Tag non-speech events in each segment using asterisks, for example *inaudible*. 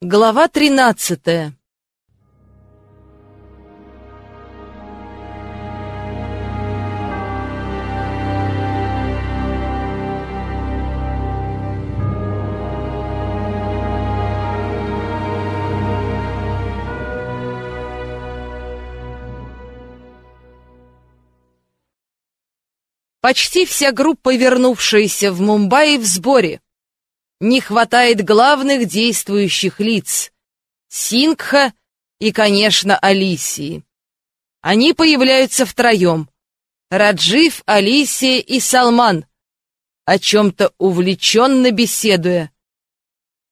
Глава тринадцатая Почти вся группа, вернувшаяся в Мумбаи, в сборе. Не хватает главных действующих лиц — Сингха и, конечно, Алисии. Они появляются втроем — Раджив, Алисия и Салман, о чем-то увлеченно беседуя.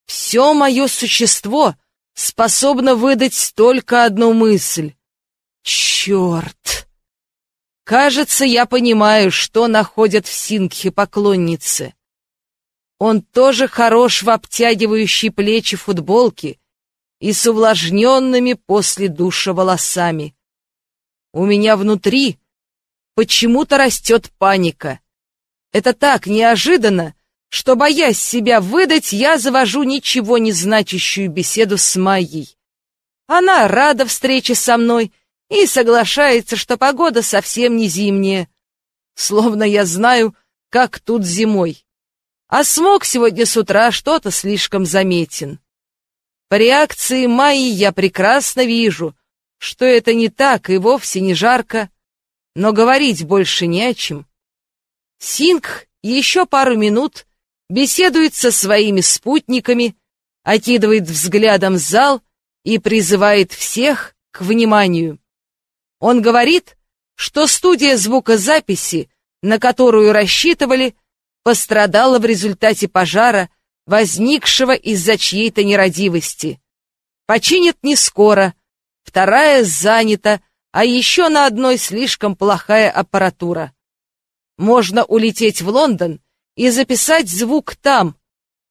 Все мое существо способно выдать только одну мысль. Черт! Кажется, я понимаю, что находят в Сингхе поклонницы. Он тоже хорош в обтягивающей плечи футболке и с увлажненными после душа волосами. У меня внутри почему-то растет паника. Это так неожиданно, что, боясь себя выдать, я завожу ничего не значащую беседу с Майей. Она рада встрече со мной — и соглашается, что погода совсем не зимняя. Словно я знаю, как тут зимой. А смог сегодня с утра что-то слишком заметен. По реакции Майи я прекрасно вижу, что это не так и вовсе не жарко, но говорить больше не о чем. Синг еще пару минут беседует со своими спутниками, окидывает взглядом зал и призывает всех к вниманию. Он говорит, что студия звукозаписи, на которую рассчитывали, пострадала в результате пожара, возникшего из-за чьей-то нерадивости. Починят не скоро, вторая занята, а еще на одной слишком плохая аппаратура. Можно улететь в Лондон и записать звук там,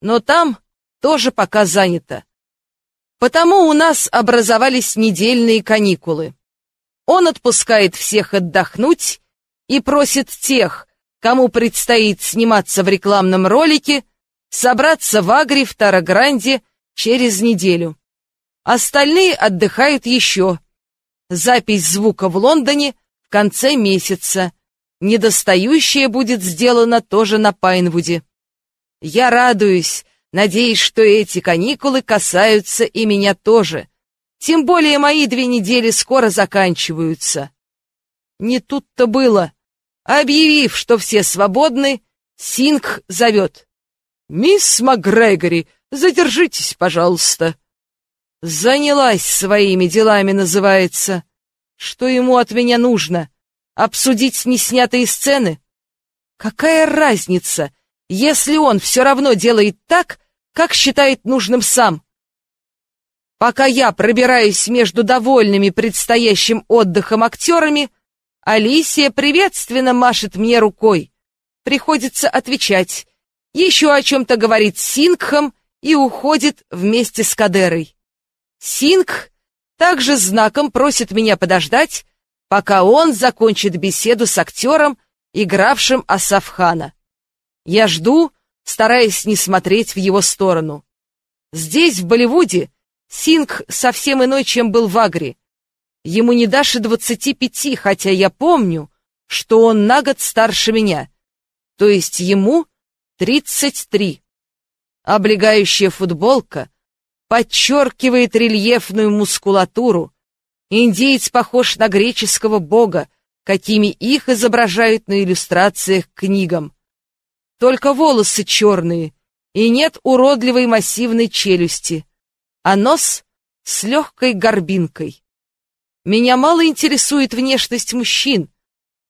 но там тоже пока занято. Потому у нас образовались недельные каникулы. Он отпускает всех отдохнуть и просит тех, кому предстоит сниматься в рекламном ролике, собраться в Агре в Тарагранде через неделю. Остальные отдыхают еще. Запись звука в Лондоне в конце месяца. Недостающее будет сделано тоже на Пайнвуде. Я радуюсь, надеюсь, что эти каникулы касаются и меня тоже — тем более мои две недели скоро заканчиваются. Не тут-то было. Объявив, что все свободны, Синг зовет. «Мисс МакГрегори, задержитесь, пожалуйста». «Занялась своими делами» называется. Что ему от меня нужно? Обсудить неснятые сцены? Какая разница, если он все равно делает так, как считает нужным сам? Пока я пробираюсь между довольными предстоящим отдыхом актерами, Алисия приветственно машет мне рукой. Приходится отвечать. Еще о чем-то говорит Сингхом и уходит вместе с Кадерой. Сингх также знаком просит меня подождать, пока он закончит беседу с актером, игравшим Асафхана. Я жду, стараясь не смотреть в его сторону. Здесь, в Болливуде, Синг совсем иной, чем был в Агре. Ему не дашь и двадцати пяти, хотя я помню, что он на год старше меня. То есть ему тридцать три. Облегающая футболка подчеркивает рельефную мускулатуру. Индеец похож на греческого бога, какими их изображают на иллюстрациях к книгам. Только волосы черные, и нет уродливой массивной челюсти а нос с легкой горбинкой. Меня мало интересует внешность мужчин,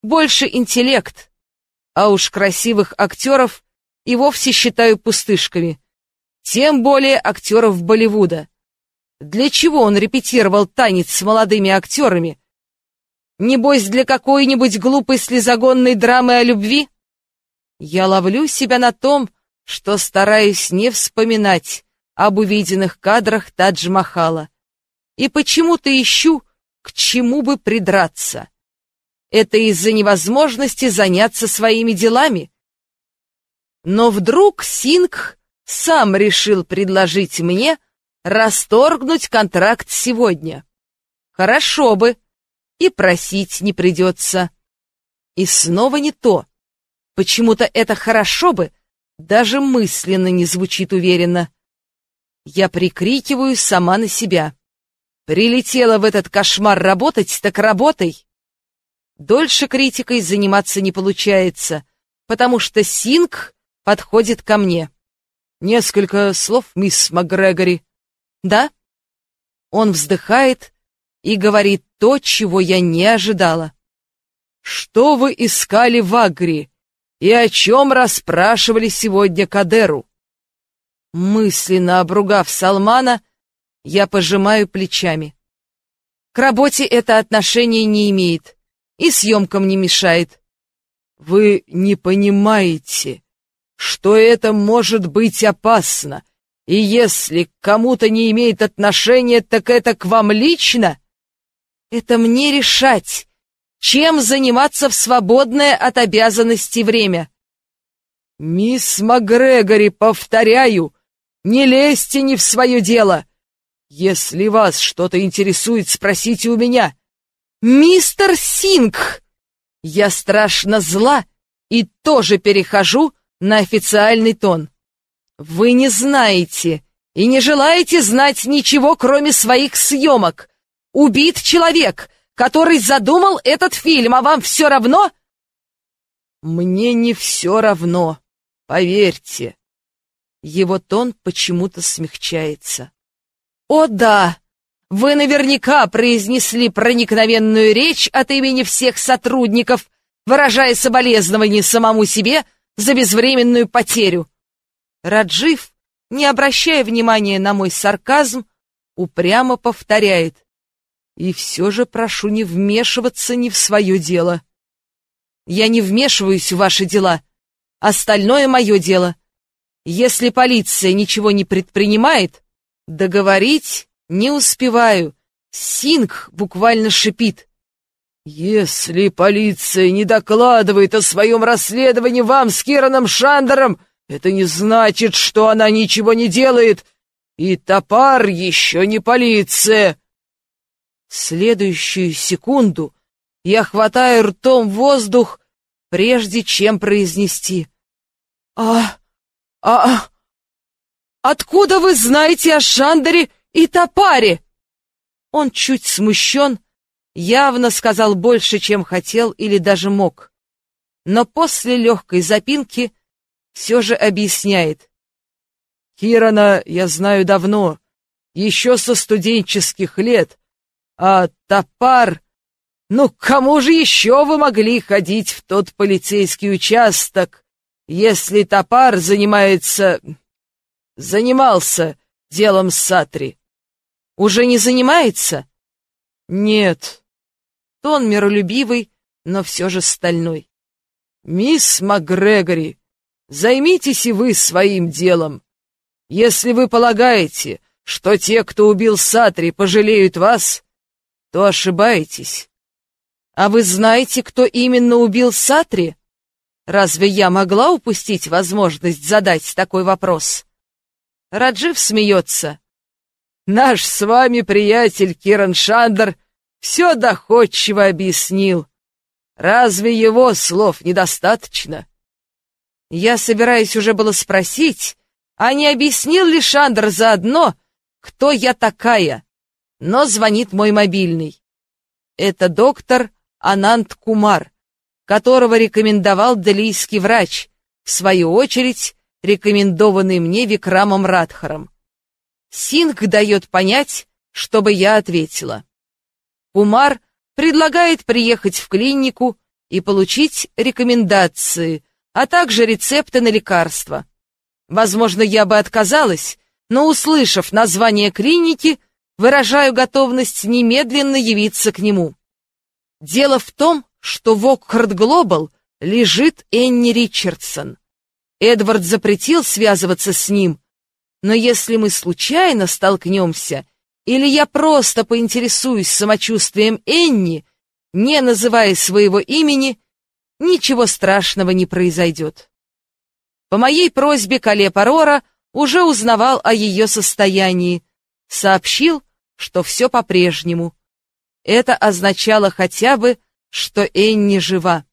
больше интеллект, а уж красивых актеров и вовсе считаю пустышками, тем более актеров Болливуда. Для чего он репетировал танец с молодыми актерами? Небось, для какой-нибудь глупой слезогонной драмы о любви? Я ловлю себя на том, что стараюсь не вспоминать, об увиденных кадрах Тадж-Махала и почему-то ищу, к чему бы придраться. Это из-за невозможности заняться своими делами. Но вдруг Сингх сам решил предложить мне расторгнуть контракт сегодня. Хорошо бы, и просить не придется. И снова не то. Почему-то это «хорошо бы» даже мысленно не звучит уверенно. Я прикрикиваю сама на себя. Прилетела в этот кошмар работать, так работай. Дольше критикой заниматься не получается, потому что Синг подходит ко мне. Несколько слов, мисс МакГрегори. Да? Он вздыхает и говорит то, чего я не ожидала. Что вы искали в Агри и о чем расспрашивали сегодня Кадеру? Мысленно обругав Салмана, я пожимаю плечами. К работе это отношение не имеет и съемкам не мешает. Вы не понимаете, что это может быть опасно, и если к кому-то не имеет отношения, так это к вам лично? Это мне решать, чем заниматься в свободное от обязанностей время. Мисс МакГрегори, повторяю, не лезьте не в свое дело. Если вас что-то интересует, спросите у меня. Мистер Синг! Я страшно зла и тоже перехожу на официальный тон. Вы не знаете и не желаете знать ничего, кроме своих съемок. Убит человек, который задумал этот фильм, а вам все равно? Мне не все равно, поверьте. Его тон почему-то смягчается. О да, вы наверняка произнесли проникновенную речь от имени всех сотрудников, выражая соболезнования самому себе за безвременную потерю. Раджив, не обращая внимания на мой сарказм, упрямо повторяет. И все же прошу не вмешиваться ни в свое дело. Я не вмешиваюсь в ваши дела. Остальное мое дело. Если полиция ничего не предпринимает, договорить не успеваю. Синг буквально шипит. «Если полиция не докладывает о своем расследовании вам с Кираном Шандером, это не значит, что она ничего не делает, и топар еще не полиция!» Следующую секунду я хватаю ртом воздух, прежде чем произнести. «А... а... откуда вы знаете о Шандере и топаре?» Он чуть смущен, явно сказал больше, чем хотел или даже мог. Но после легкой запинки все же объясняет. Кирана я знаю давно, еще со студенческих лет, а топар... Ну, кому же еще вы могли ходить в тот полицейский участок, если топар занимается... занимался делом Сатри? Уже не занимается? Нет, Тон миролюбивый, но все же стальной. «Мисс МакГрегори, займитесь и вы своим делом. Если вы полагаете, что те, кто убил Сатри, пожалеют вас, то ошибаетесь. А вы знаете, кто именно убил Сатри? Разве я могла упустить возможность задать такой вопрос?» Раджив смеется. «Наш с вами приятель Киран Шандер все доходчиво объяснил. Разве его слов недостаточно? Я собираюсь уже было спросить, а не объяснил ли Шандр заодно, кто я такая? Но звонит мой мобильный. Это доктор Анант Кумар, которого рекомендовал делийский врач, в свою очередь рекомендованный мне Викрамом Радхаром. Синг дает понять, чтобы я ответила. Умар предлагает приехать в клинику и получить рекомендации, а также рецепты на лекарства. Возможно, я бы отказалась, но, услышав название клиники, выражаю готовность немедленно явиться к нему. Дело в том, что в Окхард Глобал лежит Энни Ричардсон. Эдвард запретил связываться с ним, но если мы случайно столкнемся или я просто поинтересуюсь самочувствием Энни, не называя своего имени, ничего страшного не произойдет. По моей просьбе Кале Парора уже узнавал о ее состоянии, сообщил, что все по-прежнему. Это означало хотя бы, что Энни жива.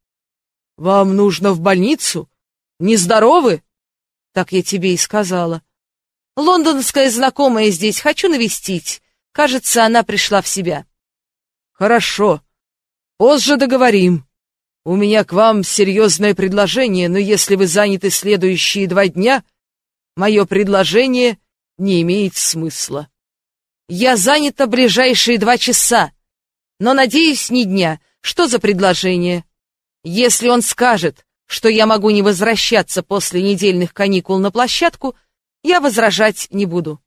«Вам нужно в больницу? Нездоровы?» «Так я тебе и сказала. Лондонская знакомая здесь, хочу навестить. Кажется, она пришла в себя». «Хорошо. Позже договорим. У меня к вам серьезное предложение, но если вы заняты следующие два дня, мое предложение не имеет смысла. Я занята ближайшие два часа, но, надеюсь, не дня. Что за предложение? Если он скажет, что я могу не возвращаться после недельных каникул на площадку, я возражать не буду.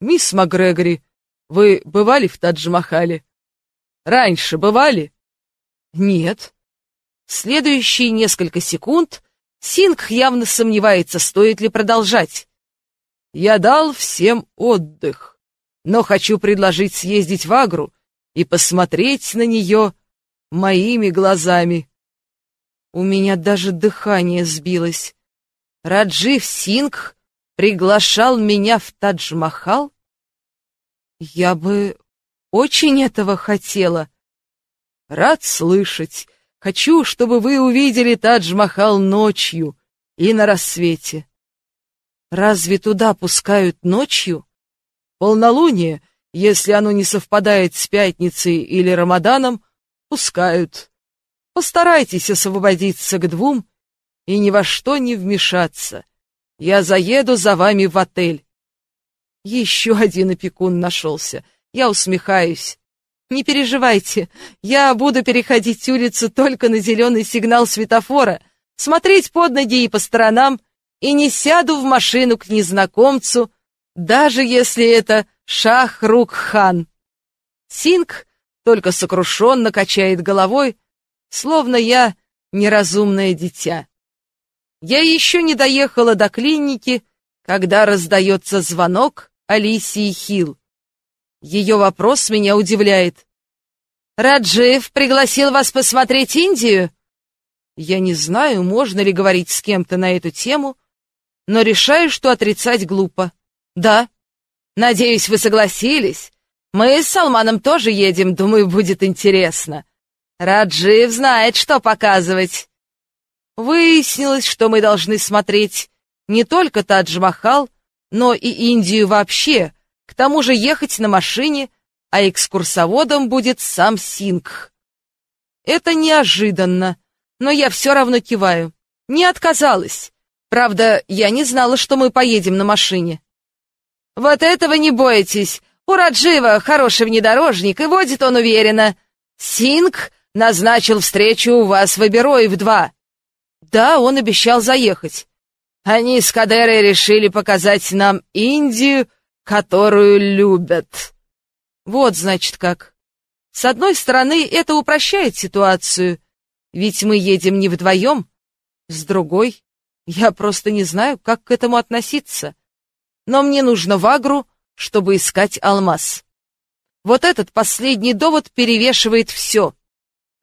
Мисс МакГрегори, вы бывали в Тадж-Махале? Раньше бывали? Нет. Следующие несколько секунд Сингх явно сомневается, стоит ли продолжать. Я дал всем отдых, но хочу предложить съездить в Агру и посмотреть на нее моими глазами. У меня даже дыхание сбилось. Раджив Сингх приглашал меня в Тадж-Махал? Я бы очень этого хотела. Рад слышать. Хочу, чтобы вы увидели Тадж-Махал ночью и на рассвете. Разве туда пускают ночью? Полнолуние, если оно не совпадает с пятницей или Рамаданом, пускают. Постарайтесь освободиться к двум и ни во что не вмешаться. Я заеду за вами в отель. Еще один опекун нашелся. Я усмехаюсь. Не переживайте, я буду переходить улицу только на зеленый сигнал светофора, смотреть под ноги и по сторонам, и не сяду в машину к незнакомцу, даже если это Шахрук-хан. Синг только сокрушенно качает головой, словно я неразумное дитя. Я еще не доехала до клиники, когда раздается звонок Алисии Хилл. Ее вопрос меня удивляет. «Раджиев пригласил вас посмотреть Индию?» Я не знаю, можно ли говорить с кем-то на эту тему, но решаю, что отрицать глупо. Да. Надеюсь, вы согласились. Мы с Салманом тоже едем, думаю, будет интересно. Раджиев знает, что показывать. Выяснилось, что мы должны смотреть не только Тадж-Махал, но и Индию вообще. К тому же ехать на машине, а экскурсоводом будет сам Сингх. Это неожиданно, но я все равно киваю. Не отказалась. Правда, я не знала, что мы поедем на машине. Вот этого не бойтесь. У Раджива хороший внедорожник, и водит он уверенно. Синг назначил встречу у вас в Эберое в два. Да, он обещал заехать. Они с Кадерой решили показать нам Индию, которую любят. Вот, значит, как. С одной стороны, это упрощает ситуацию, ведь мы едем не вдвоем. С другой, я просто не знаю, как к этому относиться. Но мне нужно в Агру, чтобы искать алмаз. Вот этот последний довод перевешивает все.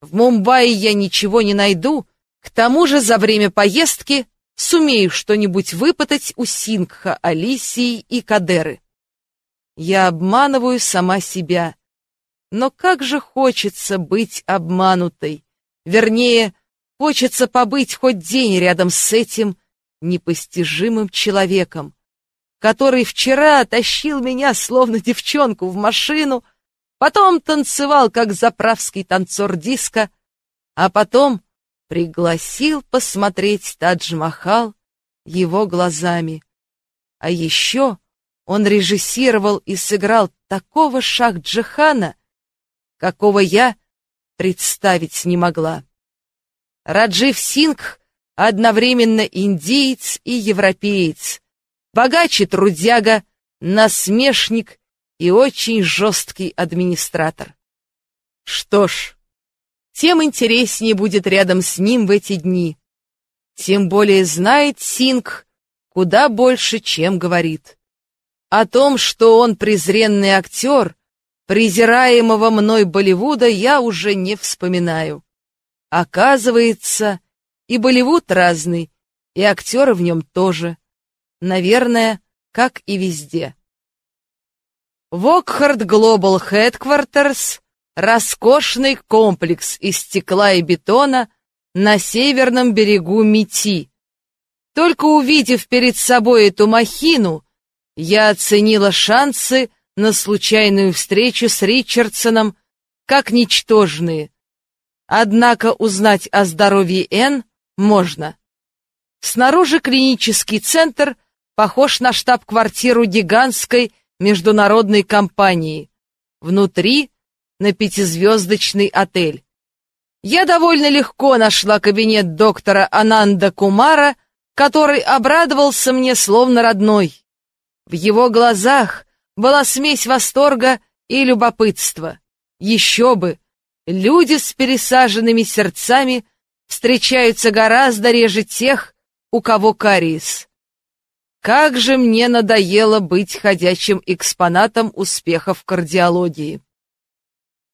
В Мумбаи я ничего не найду, к тому же за время поездки сумею что-нибудь выпытать у Сингха, Алисии и Кадеры. Я обманываю сама себя. Но как же хочется быть обманутой. Вернее, хочется побыть хоть день рядом с этим непостижимым человеком, который вчера тащил меня, словно девчонку, в машину, потом танцевал, как заправский танцор диска, а потом пригласил посмотреть Тадж-Махал его глазами. А еще он режиссировал и сыграл такого Шах-Джихана, какого я представить не могла. Раджив Сингх одновременно индиец и европеец, богаче трудяга, насмешник и очень жесткий администратор. Что ж, тем интереснее будет рядом с ним в эти дни. Тем более знает Синг куда больше, чем говорит. О том, что он презренный актер, презираемого мной Болливуда, я уже не вспоминаю. Оказывается, и Болливуд разный, и актеры в нем тоже. Наверное, как и везде. Вокхард Глобал Headquarters — роскошный комплекс из стекла и бетона на северном берегу Мити. Только увидев перед собой эту махину, я оценила шансы на случайную встречу с Ричардсоном как ничтожные. Однако узнать о здоровье Н можно. Снаружи клинический центр похож на штаб-квартиру гигантской международной компании. Внутри — на пятизвездочный отель. Я довольно легко нашла кабинет доктора Ананда Кумара, который обрадовался мне словно родной. В его глазах была смесь восторга и любопытства. Еще бы! Люди с пересаженными сердцами встречаются гораздо реже тех, у кого кариес. Как же мне надоело быть ходячим экспонатом успехов кардиологии.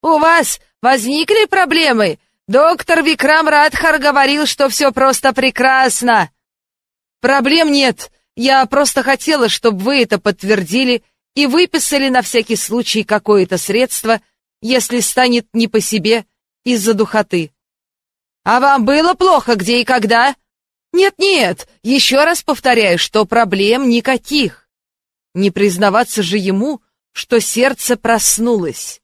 «У вас возникли проблемы? Доктор Викрам Радхар говорил, что все просто прекрасно!» «Проблем нет. Я просто хотела, чтобы вы это подтвердили и выписали на всякий случай какое-то средство, если станет не по себе из-за духоты. А вам было плохо где и когда? Нет-нет, еще раз повторяю, что проблем никаких. Не признаваться же ему, что сердце проснулось.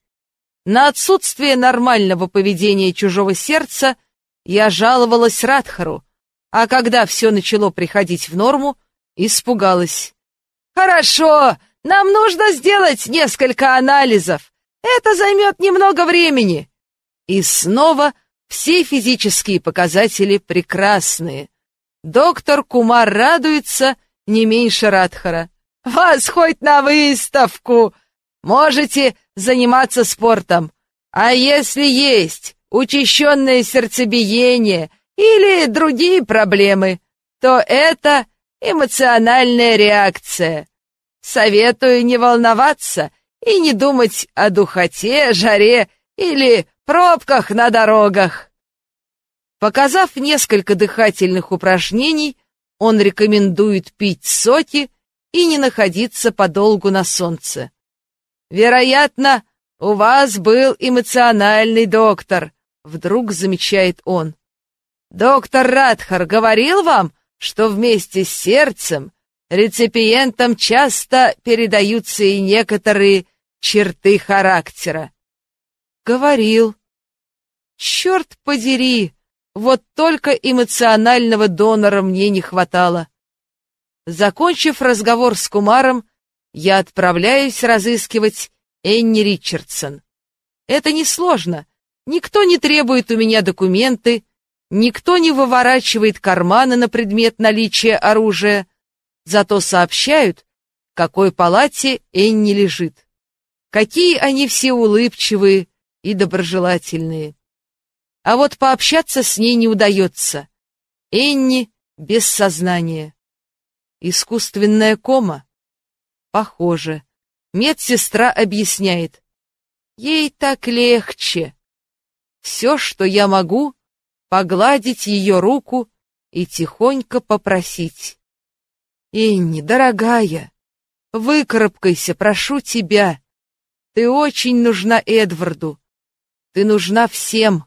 На отсутствие нормального поведения чужого сердца я жаловалась Радхару, а когда все начало приходить в норму, испугалась. «Хорошо, нам нужно сделать несколько анализов. Это займет немного времени. И снова все физические показатели прекрасные. Доктор Кумар радуется не меньше Радхара. Вас хоть на выставку! Можете заниматься спортом. А если есть учащенное сердцебиение или другие проблемы, то это эмоциональная реакция. Советую не волноваться и не думать о духоте, жаре или пробках на дорогах. Показав несколько дыхательных упражнений, он рекомендует пить соки и не находиться подолгу на солнце. Вероятно, у вас был эмоциональный доктор, вдруг замечает он. Доктор Радхар говорил вам, что вместе с сердцем реципиентам часто передаются и некоторые черты характера. Говорил. Черт подери, вот только эмоционального донора мне не хватало. Закончив разговор с Кумаром, я отправляюсь разыскивать Энни Ричардсон. Это несложно. Никто не требует у меня документы, никто не выворачивает карманы на предмет наличия оружия, зато сообщают, в какой палате Энни лежит. Какие они все улыбчивые и доброжелательные. А вот пообщаться с ней не удается. Энни без сознания. Искусственная кома? Похоже. Медсестра объясняет. Ей так легче. Все, что я могу, погладить ее руку и тихонько попросить. Энни, дорогая, выкарабкайся, прошу тебя. Ты очень нужна Эдварду. Ты нужна всем.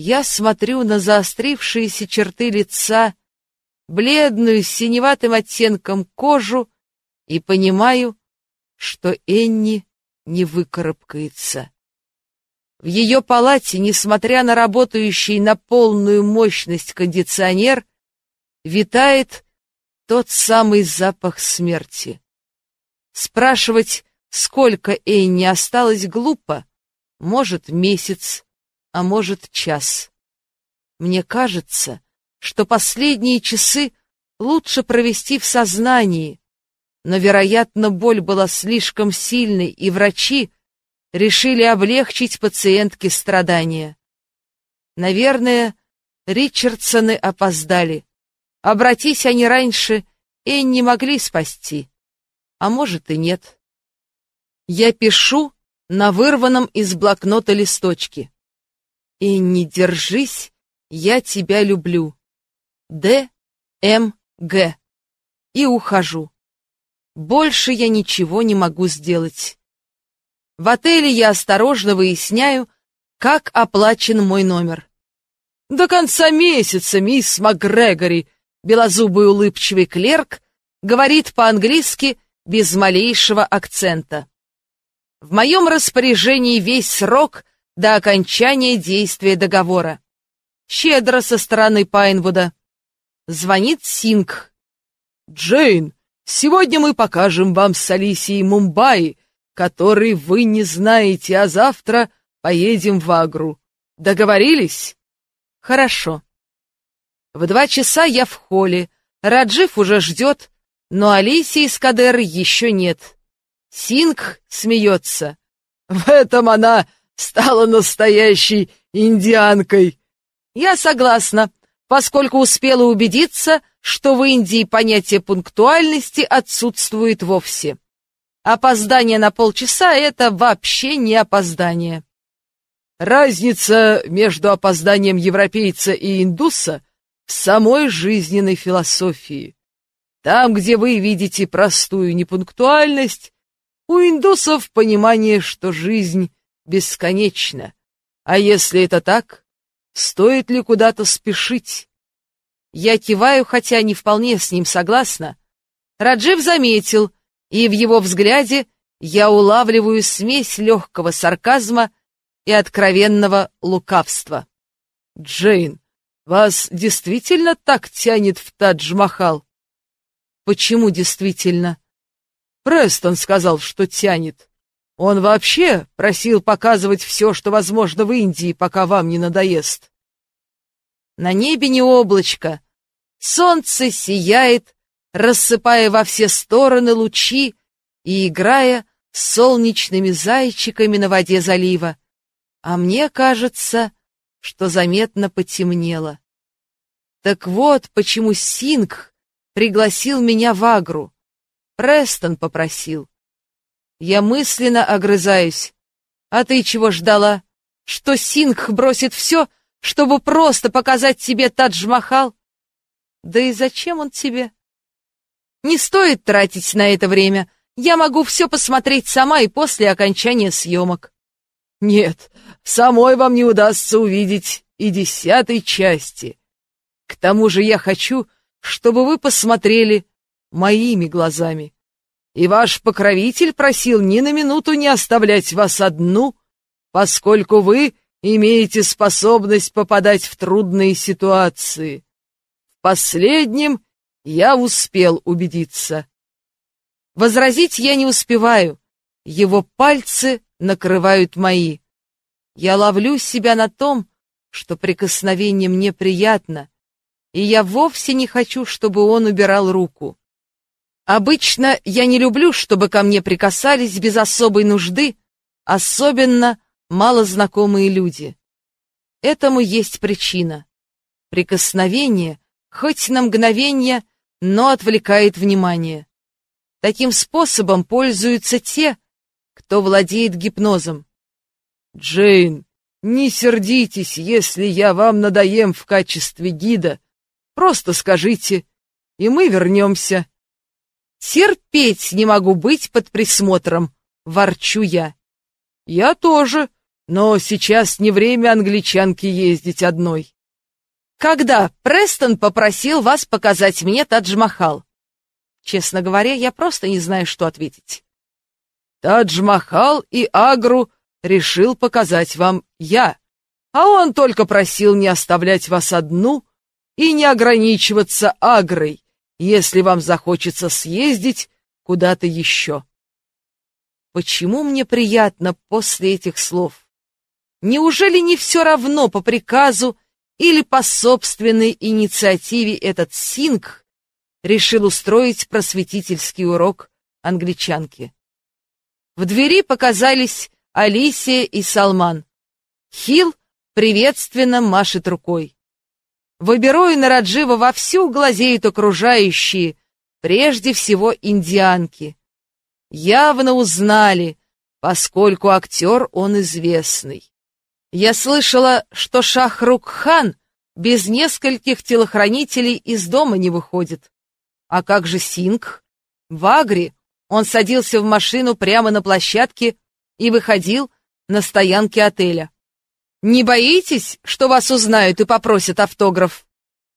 Я смотрю на заострившиеся черты лица, бледную с синеватым оттенком кожу и понимаю, что Энни не выкарабкается. В ее палате, несмотря на работающий на полную мощность кондиционер, витает тот самый запах смерти. Спрашивать, Сколько Энни осталось глупо? Может, месяц, а может, час. Мне кажется, что последние часы лучше провести в сознании, но, вероятно, боль была слишком сильной, и врачи решили облегчить пациентке страдания. Наверное, Ричардсоны опоздали. Обратись они раньше, Энни могли спасти. А может и нет. Я пишу на вырванном из блокнота листочке. И не держись, я тебя люблю. Д. М. Г. И ухожу. Больше я ничего не могу сделать. В отеле я осторожно выясняю, как оплачен мой номер. До конца месяца, мисс МакГрегори, белозубый улыбчивый клерк, говорит по-английски без малейшего акцента. В моем распоряжении весь срок до окончания действия договора. Щедро со стороны Пайнвуда. Звонит Синг. «Джейн, сегодня мы покажем вам с Алисией Мумбаи, который вы не знаете, а завтра поедем в Агру. Договорились?» «Хорошо». В два часа я в холле, Раджив уже ждет, но Алисии из Кадеры еще нет. Синг смеется. В этом она стала настоящей индианкой. Я согласна, поскольку успела убедиться, что в Индии понятие пунктуальности отсутствует вовсе. Опоздание на полчаса — это вообще не опоздание. Разница между опозданием европейца и индуса в самой жизненной философии. Там, где вы видите простую непунктуальность, у индусов понимание, что жизнь бесконечна. А если это так, стоит ли куда-то спешить? Я киваю, хотя не вполне с ним согласна. Раджив заметил, и в его взгляде я улавливаю смесь легкого сарказма и откровенного лукавства. «Джейн, вас действительно так тянет в Тадж-Махал?» «Почему действительно?» Престон сказал, что тянет. Он вообще просил показывать все, что возможно в Индии, пока вам не надоест. На небе не облачко. Солнце сияет, рассыпая во все стороны лучи и играя с солнечными зайчиками на воде залива. А мне кажется, что заметно потемнело. Так вот, почему Синг пригласил меня в Агру. Престон попросил. Я мысленно огрызаюсь. А ты чего ждала? Что Сингх бросит все, чтобы просто показать тебе Тадж-Махал? Да и зачем он тебе? Не стоит тратить на это время. Я могу все посмотреть сама и после окончания съемок. Нет, самой вам не удастся увидеть и десятой части. К тому же я хочу, чтобы вы посмотрели моими глазами. И ваш покровитель просил ни на минуту не оставлять вас одну, поскольку вы имеете способность попадать в трудные ситуации. В последнем я успел убедиться. Возразить я не успеваю. Его пальцы накрывают мои. Я ловлю себя на том, что прикосновение мне приятно, и я вовсе не хочу, чтобы он убирал руку. Обычно я не люблю, чтобы ко мне прикасались без особой нужды, особенно малознакомые люди. Этому есть причина. Прикосновение, хоть на мгновение, но отвлекает внимание. Таким способом пользуются те, кто владеет гипнозом. Джейн, не сердитесь, если я вам надоем в качестве гида. Просто скажите, и мы вернемся. Терпеть не могу быть под присмотром, ворчу я. Я тоже, но сейчас не время англичанке ездить одной. Когда Престон попросил вас показать мне Тадж-Махал? Честно говоря, я просто не знаю, что ответить. Тадж-Махал и Агру решил показать вам я, а он только просил не оставлять вас одну и не ограничиваться Агрой, если вам захочется съездить куда-то еще. Почему мне приятно после этих слов? Неужели не все равно по приказу или по собственной инициативе этот Синг решил устроить просветительский урок англичанке? В двери показались Алисия и Салман. Хил приветственно машет рукой. В Оберой на Раджива вовсю глазеют окружающие, прежде всего индианки. Явно узнали, поскольку актер он известный. Я слышала, что Шахрук-хан без нескольких телохранителей из дома не выходит. А как же Синг? В Агре Он садился в машину прямо на площадке и выходил на стоянке отеля. «Не боитесь, что вас узнают и попросят автограф?»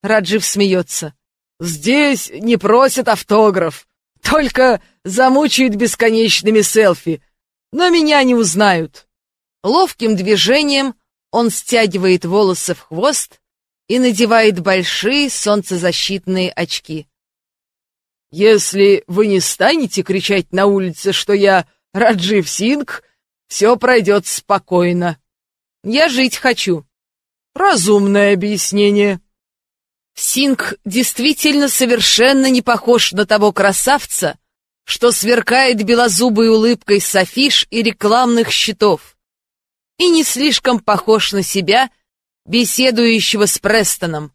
Раджив смеется. «Здесь не просят автограф, только замучают бесконечными селфи, но меня не узнают». Ловким движением он стягивает волосы в хвост и надевает большие солнцезащитные очки. «Если вы не станете кричать на улице, что я Раджив Синг, все пройдет спокойно. Я жить хочу». «Разумное объяснение». Синг действительно совершенно не похож на того красавца, что сверкает белозубой улыбкой с афиш и рекламных щитов, и не слишком похож на себя, беседующего с Престоном.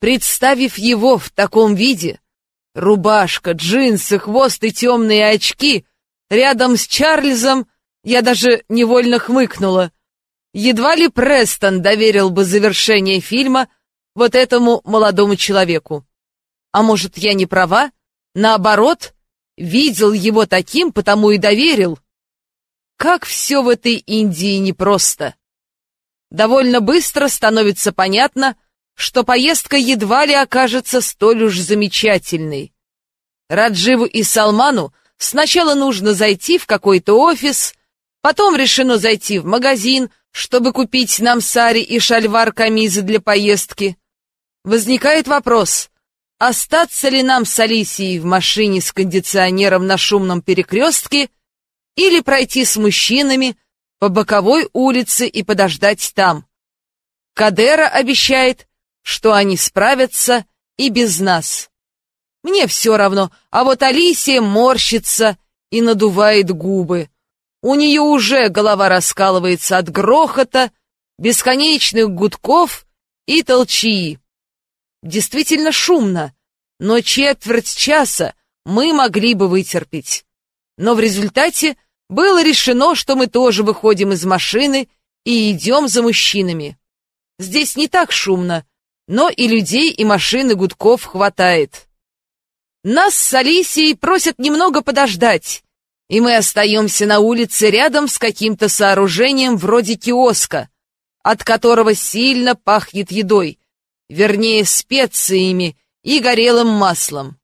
Представив его в таком виде, рубашка, джинсы, хвост и темные очки, рядом с Чарльзом, я даже невольно хмыкнула. Едва ли Престон доверил бы завершение фильма вот этому молодому человеку. А может, я не права? Наоборот, видел его таким, потому и доверил. Как все в этой Индии непросто. Довольно быстро становится понятно, что поездка едва ли окажется столь уж замечательной. Радживу и Салману сначала нужно зайти в какой-то офис, потом решено зайти в магазин, чтобы купить нам сари и шальвар камизы для поездки. Возникает вопрос, остаться ли нам с Алисией в машине с кондиционером на шумном перекрестке или пройти с мужчинами по боковой улице и подождать там. Кадера обещает, что они справятся и без нас. Мне все равно, а вот Алисия морщится и надувает губы. У нее уже голова раскалывается от грохота, бесконечных гудков и толчии. Действительно шумно, но четверть часа мы могли бы вытерпеть. Но в результате было решено, что мы тоже выходим из машины и идем за мужчинами. Здесь не так шумно, но и людей, и машин, гудков хватает. Нас с Алисией просят немного подождать, и мы остаемся на улице рядом с каким-то сооружением вроде киоска, от которого сильно пахнет едой, вернее специями и горелым маслом.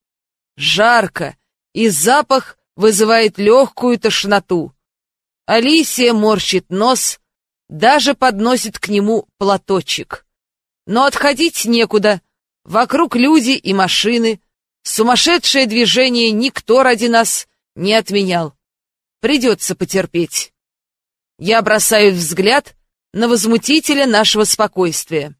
Жарко, и запах вызывает легкую тошноту. Алисия морщит нос, даже подносит к нему платочек. Но отходить некуда, вокруг люди и машины, сумасшедшее движение никто ради нас не отменял. Придется потерпеть. Я бросаю взгляд на возмутителя нашего спокойствия.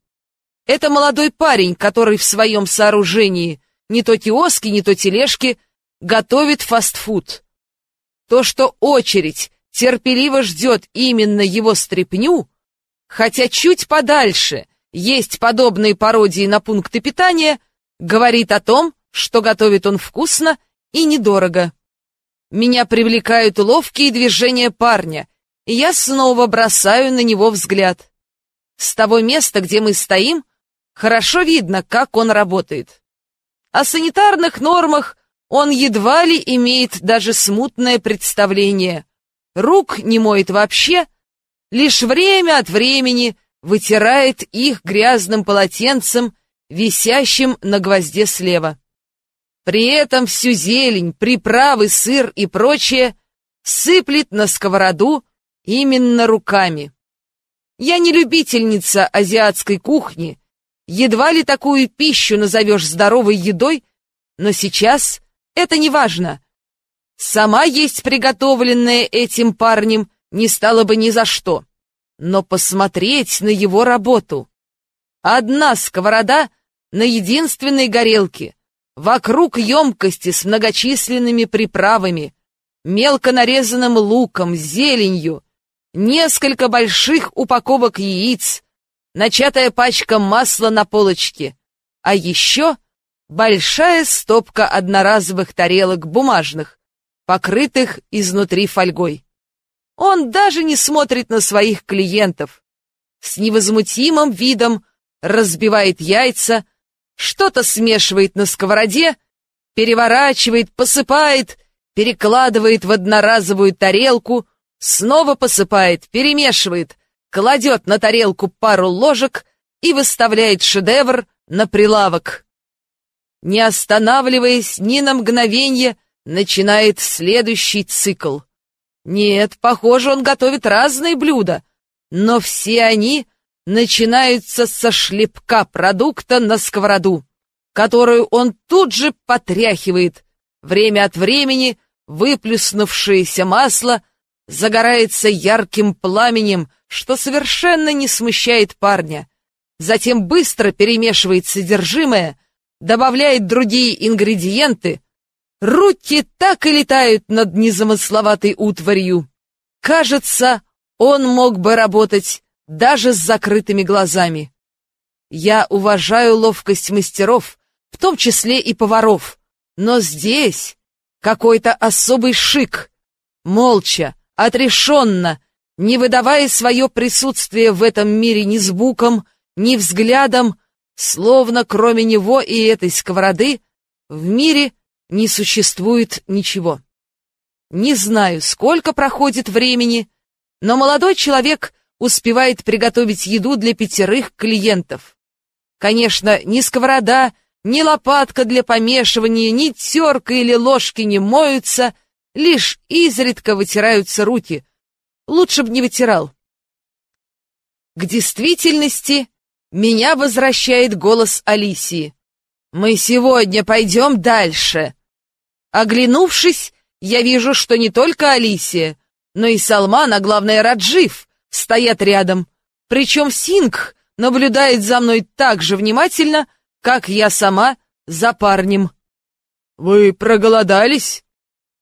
Это молодой парень, который в своем сооружении, не то киоски, не то тележки, готовит фастфуд. То, что очередь терпеливо ждет именно его стряпню, хотя чуть подальше есть подобные пародии на пункты питания, говорит о том, что готовит он вкусно и недорого. Меня привлекают ловкие движения парня, и я снова бросаю на него взгляд. С того места, где мы стоим, Хорошо видно, как он работает. О санитарных нормах он едва ли имеет даже смутное представление. Рук не моет вообще, лишь время от времени вытирает их грязным полотенцем, висящим на гвозде слева. При этом всю зелень, приправы, сыр и прочее сыплет на сковороду именно руками. Я не любительница азиатской кухни, Едва ли такую пищу назовешь здоровой едой, но сейчас это не важно. Сама есть приготовленная этим парнем не стало бы ни за что. Но посмотреть на его работу. Одна сковорода на единственной горелке, вокруг емкости с многочисленными приправами, мелко нарезанным луком, зеленью, несколько больших упаковок яиц, начатая пачка масла на полочке, а еще большая стопка одноразовых тарелок бумажных, покрытых изнутри фольгой. Он даже не смотрит на своих клиентов. С невозмутимым видом разбивает яйца, что-то смешивает на сковороде, переворачивает, посыпает перекладывает в одноразовую тарелку, снова посыпает, перемешивает, кладет на тарелку пару ложек и выставляет шедевр на прилавок. Не останавливаясь ни на мгновение, начинает следующий цикл. Нет, похоже, он готовит разные блюда, но все они начинаются со шлепка продукта на сковороду, которую он тут же потряхивает. Время от времени выплюснувшееся масло загорается ярким пламенем, что совершенно не смущает парня. Затем быстро перемешивает содержимое, добавляет другие ингредиенты. Руки так и летают над незамысловатой утварью. Кажется, он мог бы работать даже с закрытыми глазами. Я уважаю ловкость мастеров, в том числе и поваров, но здесь какой-то особый шик. Молча, отрешенно, не выдавая свое присутствие в этом мире ни звуком, ни взглядом, словно кроме него и этой сковороды в мире не существует ничего. Не знаю, сколько проходит времени, но молодой человек успевает приготовить еду для пятерых клиентов. Конечно, ни сковорода, ни лопатка для помешивания, ни терка или ложки не моются, лишь изредка вытираются руки. Лучше бы не вытирал. К действительности меня возвращает голос Алисии. «Мы сегодня пойдем дальше». Оглянувшись, я вижу, что не только Алисия, но и Салман, а главное Раджив, стоят рядом. Причем Сингх наблюдает за мной так же внимательно, как я сама за парнем. «Вы проголодались?»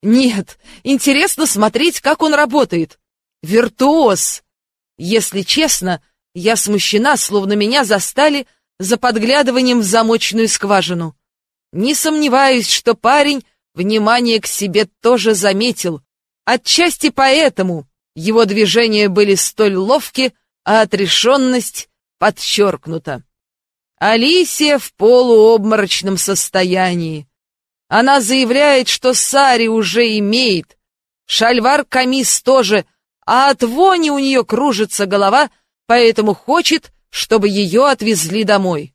«Нет, интересно смотреть, как он работает. Виртуоз!» Если честно, я смущена, словно меня застали за подглядыванием в замочную скважину. Не сомневаюсь, что парень внимание к себе тоже заметил, Отчасти поэтому его движения были столь ловки, а отрешенность подчеркнута. Алисия в полуобморочном состоянии. Она заявляет, что Сари уже имеет. Шальвар Камис тоже, а от вони у нее кружится голова, поэтому хочет, чтобы ее отвезли домой.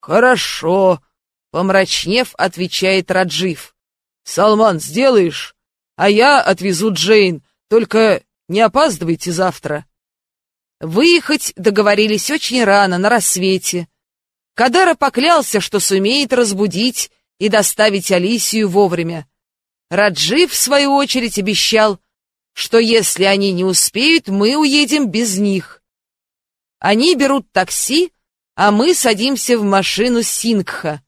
«Хорошо», — помрачнев, отвечает Раджив. «Салман, сделаешь?» а я отвезу Джейн, только не опаздывайте завтра». Выехать договорились очень рано, на рассвете. Кадера поклялся, что сумеет разбудить и доставить Алисию вовремя. Раджив, в свою очередь, обещал, что если они не успеют, мы уедем без них. Они берут такси, а мы садимся в машину Сингха.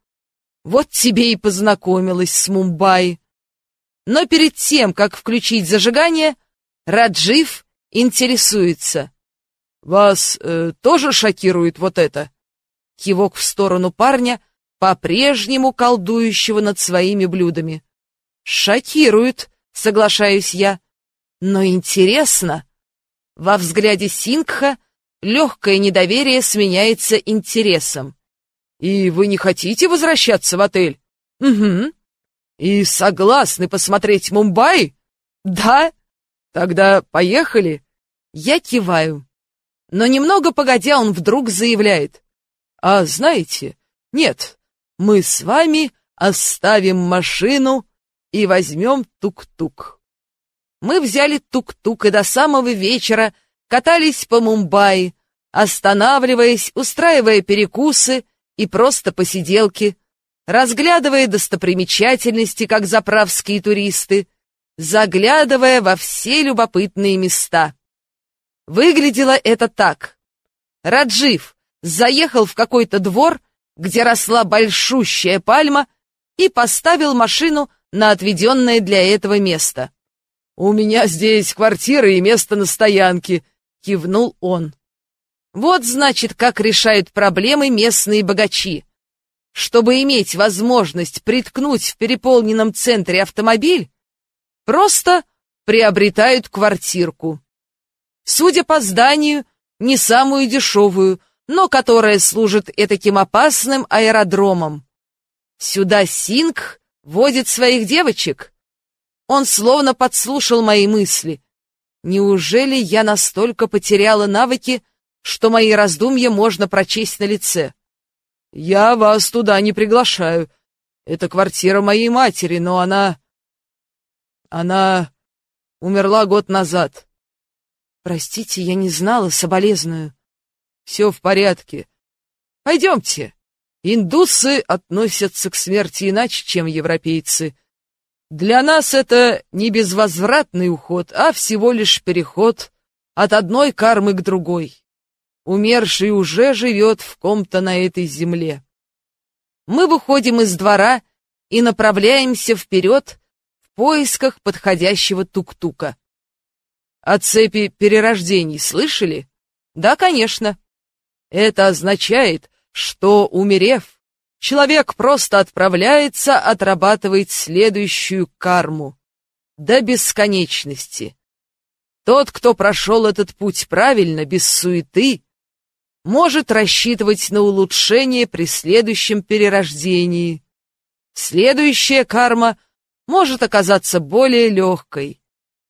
Вот тебе и познакомилась с Мумбаи. Но перед тем, как включить зажигание, Раджив интересуется. «Вас э, тоже шокирует вот это?» Кивок в сторону парня, по-прежнему колдующего над своими блюдами. «Шокирует», — соглашаюсь я. «Но интересно». Во взгляде Сингха легкое недоверие сменяется интересом. «И вы не хотите возвращаться в отель?» «Угу», и согласны посмотреть Мумбай? Да? Тогда поехали. Я киваю. Но немного погодя, он вдруг заявляет. А знаете, нет, мы с вами оставим машину и возьмем тук-тук. Мы взяли тук-тук и до самого вечера катались по Мумбаи, останавливаясь, устраивая перекусы и просто посиделки, разглядывая достопримечательности, как заправские туристы, заглядывая во все любопытные места. Выглядело это так. Раджив заехал в какой-то двор, где росла большущая пальма, и поставил машину на отведенное для этого место. «У меня здесь квартира и место на стоянке», — кивнул он. Вот, значит, как решают проблемы местные богачи. Чтобы иметь возможность приткнуть в переполненном центре автомобиль, просто приобретают квартирку. Судя по зданию, не самую дешевую, но которая служит этаким опасным аэродромом. Сюда Синг водит своих девочек. Он словно подслушал мои мысли. Неужели я настолько потеряла навыки, что мои раздумья можно прочесть на лице? Я вас туда не приглашаю. Это квартира моей матери, но она... Она умерла год назад. Простите, я не знала, соболезную. Все в порядке. Пойдемте. Индусы относятся к смерти иначе, чем европейцы. Для нас это не безвозвратный уход, а всего лишь переход от одной кармы к другой. Умерший уже живет в ком-то на этой земле. Мы выходим из двора и направляемся вперед поисках подходящего тук-тука. О цепи перерождений слышали? Да, конечно. Это означает, что, умерев, Человек просто отправляется отрабатывать следующую карму. До бесконечности. Тот, кто прошел этот путь правильно, без суеты, может рассчитывать на улучшение при следующем перерождении. Следующая карма может оказаться более легкой.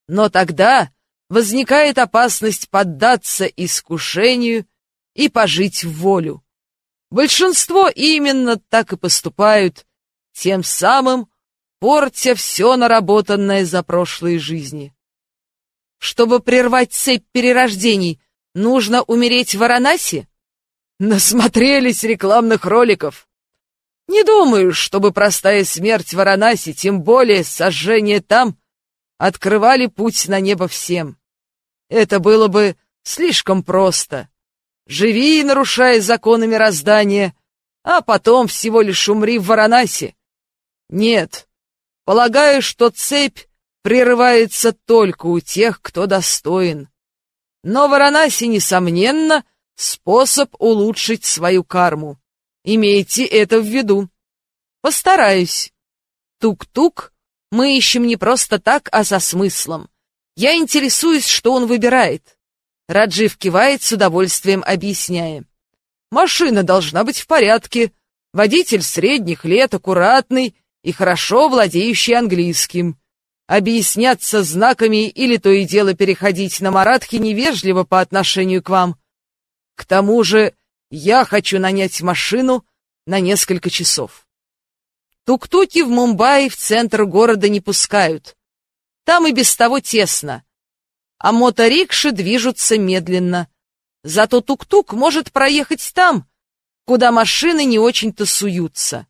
Но тогда возникает опасность поддаться искушению и пожить в волю. Большинство именно так и поступают, тем самым портя все наработанное за прошлые жизни. Чтобы прервать цепь перерождений, нужно умереть в Варанаси? Насмотрелись рекламных роликов. Не думаю, чтобы простая смерть в Варанаси, тем более сожжение там, открывали путь на небо всем. Это было бы слишком просто. Живи, нарушая законы мироздания, а потом всего лишь умри в Варанасе. Нет, полагаю, что цепь прерывается только у тех, кто достоин. Но Варанаси, несомненно, способ улучшить свою карму. Имейте это в виду. Постараюсь. Тук-тук мы ищем не просто так, а со смыслом. Я интересуюсь, что он выбирает. Раджив кивает с удовольствием, объясняя. «Машина должна быть в порядке. Водитель средних лет, аккуратный и хорошо владеющий английским. Объясняться знаками или то и дело переходить на маратхи невежливо по отношению к вам. К тому же я хочу нанять машину на несколько часов. Тук-туки в Мумбаи в центр города не пускают. Там и без того тесно а моторикши движутся медленно. Зато тук-тук может проехать там, куда машины не очень-то суются.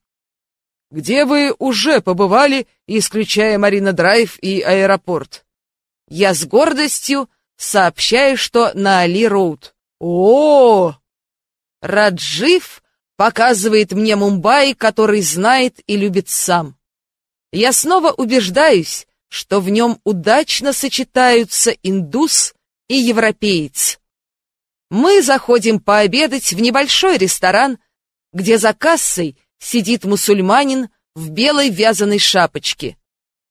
Где вы уже побывали, исключая Марина Драйв и аэропорт? Я с гордостью сообщаю, что на Али-Роуд. О! Раджив показывает мне Мумбаи, который знает и любит сам. Я снова убеждаюсь, что в нем удачно сочетаются индус и европеец. Мы заходим пообедать в небольшой ресторан, где за кассой сидит мусульманин в белой вязаной шапочке.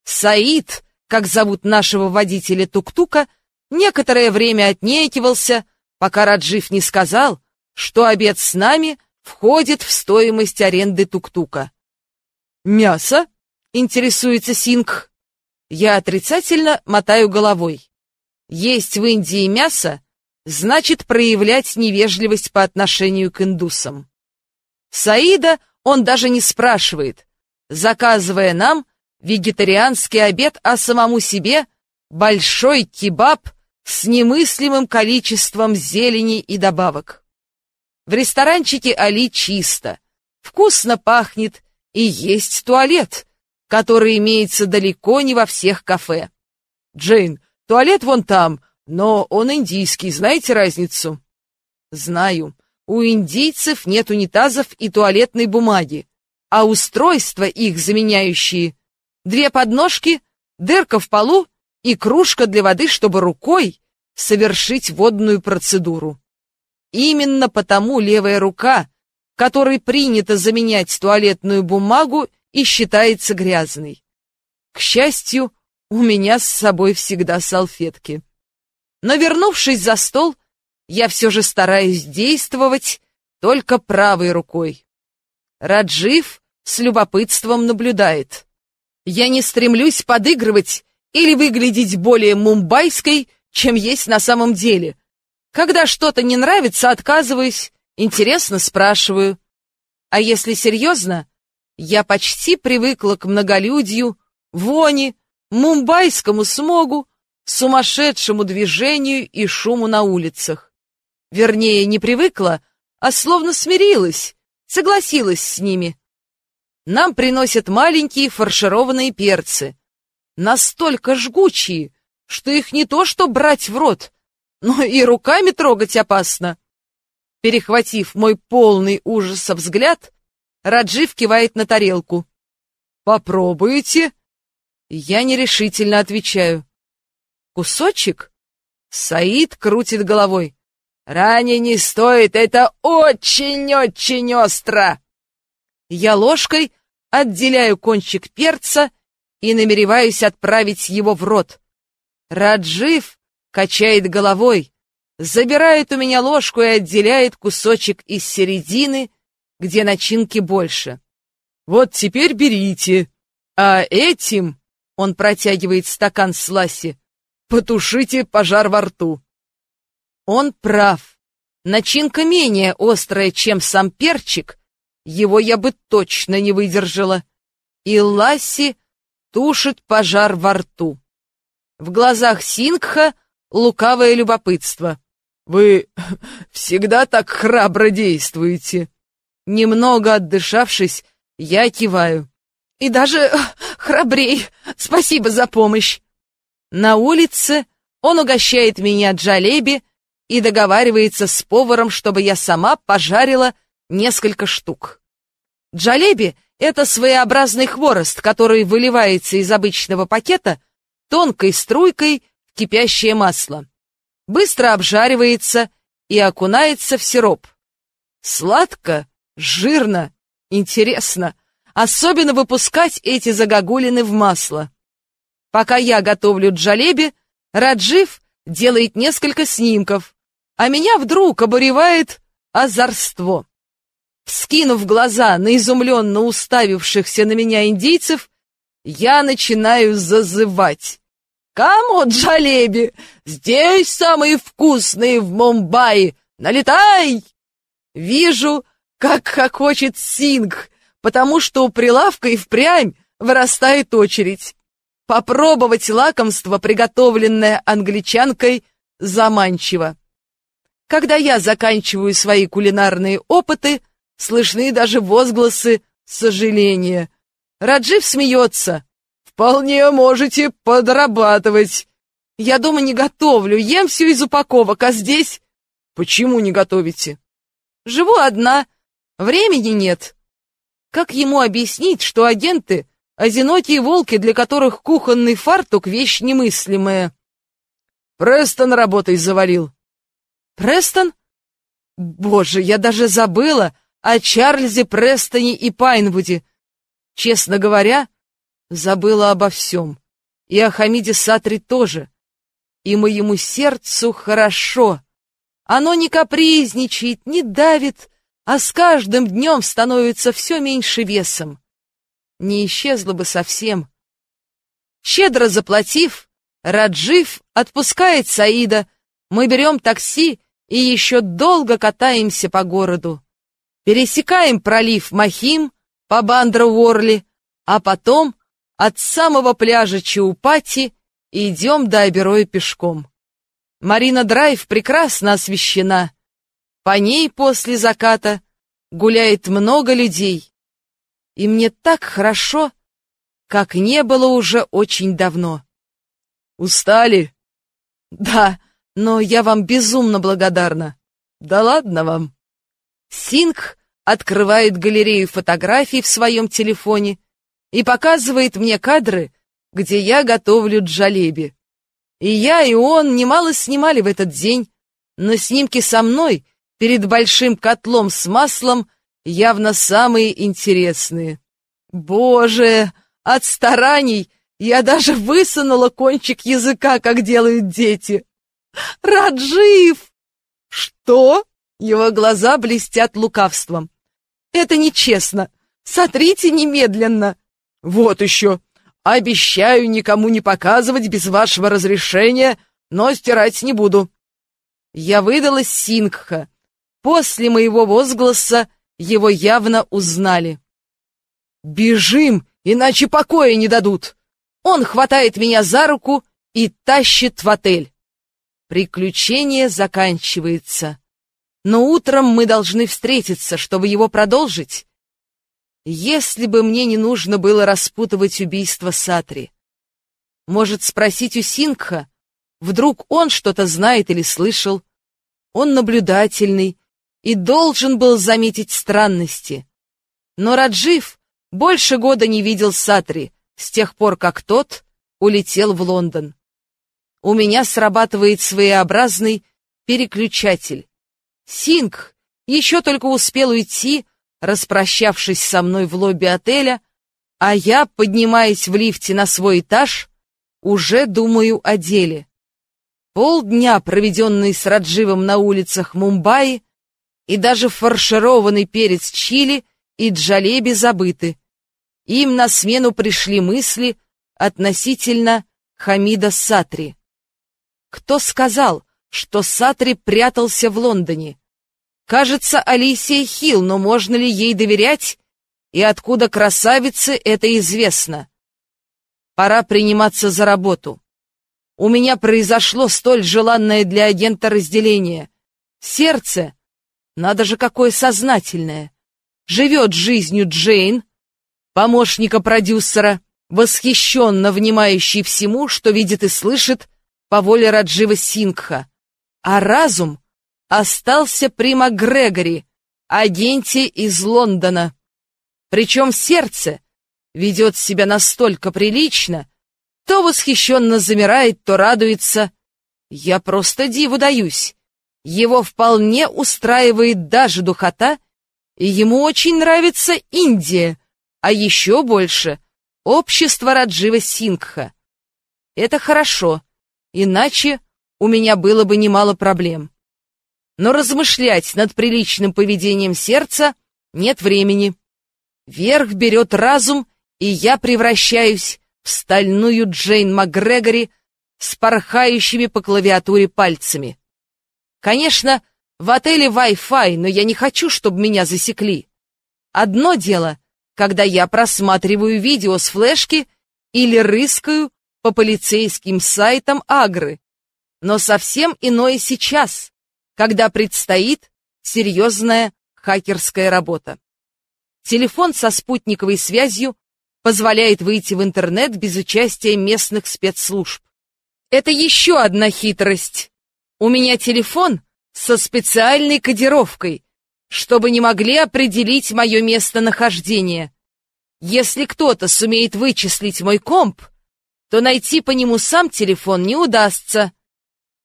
Саид, как зовут нашего водителя тук-тука, некоторое время отнекивался, пока Раджив не сказал, что обед с нами входит в стоимость аренды тук-тука. «Мясо?» — интересуется Сингх. Я отрицательно мотаю головой. Есть в Индии мясо, значит проявлять невежливость по отношению к индусам. Саида он даже не спрашивает, заказывая нам вегетарианский обед, а самому себе большой кебаб с немыслимым количеством зелени и добавок. В ресторанчике Али чисто, вкусно пахнет и есть туалет, который имеется далеко не во всех кафе. Джейн, туалет вон там, но он индийский, знаете разницу? Знаю. У индийцев нет унитазов и туалетной бумаги, а устройства их заменяющие две подножки, дырка в полу и кружка для воды, чтобы рукой совершить водную процедуру. Именно потому левая рука, которой принято заменять туалетную бумагу, и считается грязной. К счастью, у меня с собой всегда салфетки. Но вернувшись за стол, я все же стараюсь действовать только правой рукой. Раджив с любопытством наблюдает. Я не стремлюсь подыгрывать или выглядеть более мумбайской, чем есть на самом деле. Когда что-то не нравится, отказываюсь, интересно спрашиваю. А если серьезно, я почти привыкла к многолюдью, вони, мумбайскому смогу, сумасшедшему движению и шуму на улицах. Вернее, не привыкла, а словно смирилась, согласилась с ними. Нам приносят маленькие фаршированные перцы, настолько жгучие, что их не то что брать в рот, но и руками трогать опасно. Перехватив мой полный ужаса взгляд, Раджив кивает на тарелку. «Попробуйте?» Я нерешительно отвечаю. «Кусочек?» Саид крутит головой. «Ранее не стоит, это очень-очень остро!» Я ложкой отделяю кончик перца и намереваюсь отправить его в рот. Раджив качает головой, забирает у меня ложку и отделяет кусочек из середины, где начинки больше. «Вот теперь берите, а этим...» — он протягивает стакан с ласси. «Потушите пожар во рту». Он прав. Начинка менее острая, чем сам перчик. Его я бы точно не выдержала. И Ласси тушит пожар во рту. В глазах Сингха лукавое любопытство. «Вы *laughs* всегда так храбро действуете!» Немного отдышавшись, я киваю. «И даже *laughs* храбрей! Спасибо за помощь!» На улице он угощает меня джалеби и договаривается с поваром, чтобы я сама пожарила несколько штук. Джалеби — это своеобразный хворост, который выливается из обычного пакета тонкой струйкой кипящее масло. Быстро обжаривается и окунается в сироп. Сладко, жирно, интересно. Особенно выпускать эти загогулины в масло. Пока я готовлю джалеби, Раджив делает несколько снимков, а меня вдруг обуревает озорство. Вскинув глаза на изумленно уставившихся на меня индейцев, я начинаю зазывать. «Кому, Джалеби? Здесь самые вкусные в Мумбаи! Налетай!» Вижу, как хохочет Синг, потому что у прилавка и впрямь вырастает очередь. Попробовать лакомство, приготовленное англичанкой, заманчиво. Когда я заканчиваю свои кулинарные опыты, слышны даже возгласы сожаления. Раджив смеется. «Вполне можете подрабатывать. Я дома не готовлю, ем все из упаковок, а здесь...» «Почему не готовите?» «Живу одна, времени нет». Как ему объяснить, что агенты — одинокие волки, для которых кухонный фартук — вещь немыслимая? Престон работой завалил. Престон? Боже, я даже забыла о Чарльзе Престоне и Пайнвуде. Честно говоря, забыла обо всем. И о Хамиде Сатри тоже. И моему сердцу хорошо. Оно не капризничает, не давит, а с каждым днем становится все меньше весом. Не исчезло бы совсем. Щедро заплатив, Раджив отпускает Саида, мы берем такси и еще долго катаемся по городу. Пересекаем пролив Махим по Бандра-Уорли, а потом от самого пляжа Чаупати идем до Абероя пешком. Марина Драйв прекрасно освещена. По ней после заката гуляет много людей. И мне так хорошо, как не было уже очень давно. Устали? Да, но я вам безумно благодарна. Да ладно вам. Синг открывает галерею фотографий в своем телефоне и показывает мне кадры, где я готовлю джалеби. И я, и он немало снимали в этот день, но снимки со мной перед большим котлом с маслом явно самые интересные. Боже, от стараний я даже высунула кончик языка, как делают дети. Раджив! Что? Его глаза блестят лукавством. Это нечестно. Сотрите немедленно. Вот еще. Обещаю никому не показывать без вашего разрешения, но стирать не буду. Я выдала Сингха. После моего возгласа его явно узнали. «Бежим, иначе покоя не дадут!» Он хватает меня за руку и тащит в отель. Приключение заканчивается. Но утром мы должны встретиться, чтобы его продолжить. Если бы мне не нужно было распутывать убийство Сатри. Может, спросить у Сингха? Вдруг он что-то знает или слышал? Он наблюдательный и должен был заметить странности. Но Раджив больше года не видел Сатри с тех пор, как тот улетел в Лондон. У меня срабатывает своеобразный переключатель. Сингх еще только успел уйти, распрощавшись со мной в лобби отеля, а я, поднимаясь в лифте на свой этаж, уже думаю о деле. Полдня, проведенный с Радживом на улицах Мумбаи, и даже фаршированный перец чили и джалеби забыты. Им на смену пришли мысли относительно Хамида Сатри. Кто сказал, что Сатри прятался в Лондоне? Кажется, Алисия Хилл, но можно ли ей доверять? И откуда красавице это известно? Пора приниматься за работу. У меня произошло столь желанное для агента разделение. Сердце, надо же какое сознательное, живет жизнью Джейн, помощника продюсера, восхищенно внимающий всему, что видит и слышит по воле Раджива Сингха. А разум остался при Макгрегоре, агенте из Лондона. Причем сердце ведет себя настолько прилично, то восхищенно замирает, то радуется. Я просто диву даюсь. Его вполне устраивает даже духота, и ему очень нравится Индия, а еще больше — общество Раджива Сингха. Это хорошо, иначе у меня было бы немало проблем. Но размышлять над приличным поведением сердца нет времени. Верх берет разум, и я превращаюсь в стальную Джейн МакГрегори с порхающими по клавиатуре пальцами. Конечно, в отеле Wi-Fi, но я не хочу, чтобы меня засекли. Одно дело, когда я просматриваю видео с флешки или рыскаю по полицейским сайтам Агры. Но совсем иное сейчас, когда предстоит серьезная хакерская работа. Телефон со спутниковой связью позволяет выйти в интернет без участия местных спецслужб. Это еще одна хитрость. У меня телефон со специальной кодировкой, чтобы не могли определить мое местонахождение. Если кто-то сумеет вычислить мой комп, то найти по нему сам телефон не удастся.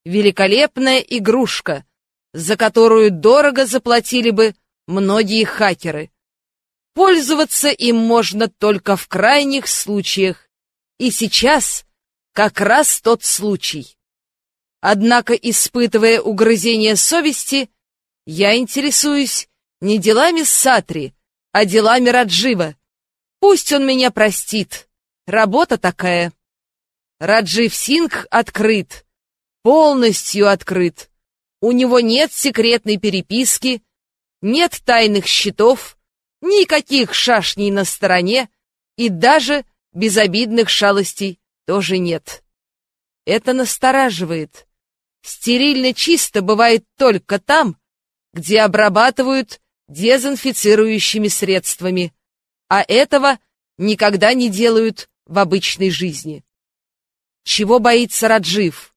Великолепная игрушка, за которую дорого заплатили бы многие хакеры. Пользоваться им можно только в крайних случаях, и сейчас как раз тот случай. Однако, испытывая угрызение совести, я интересуюсь не делами Сатри, а делами Раджива. Пусть он меня простит, работа такая. Раджив Сингх открыт, полностью открыт. У него нет секретной переписки, нет тайных счетов, Никаких шашней на стороне и даже безобидных шалостей тоже нет. Это настораживает. Стерильно чисто бывает только там, где обрабатывают дезинфицирующими средствами, а этого никогда не делают в обычной жизни. Чего боится Раджив?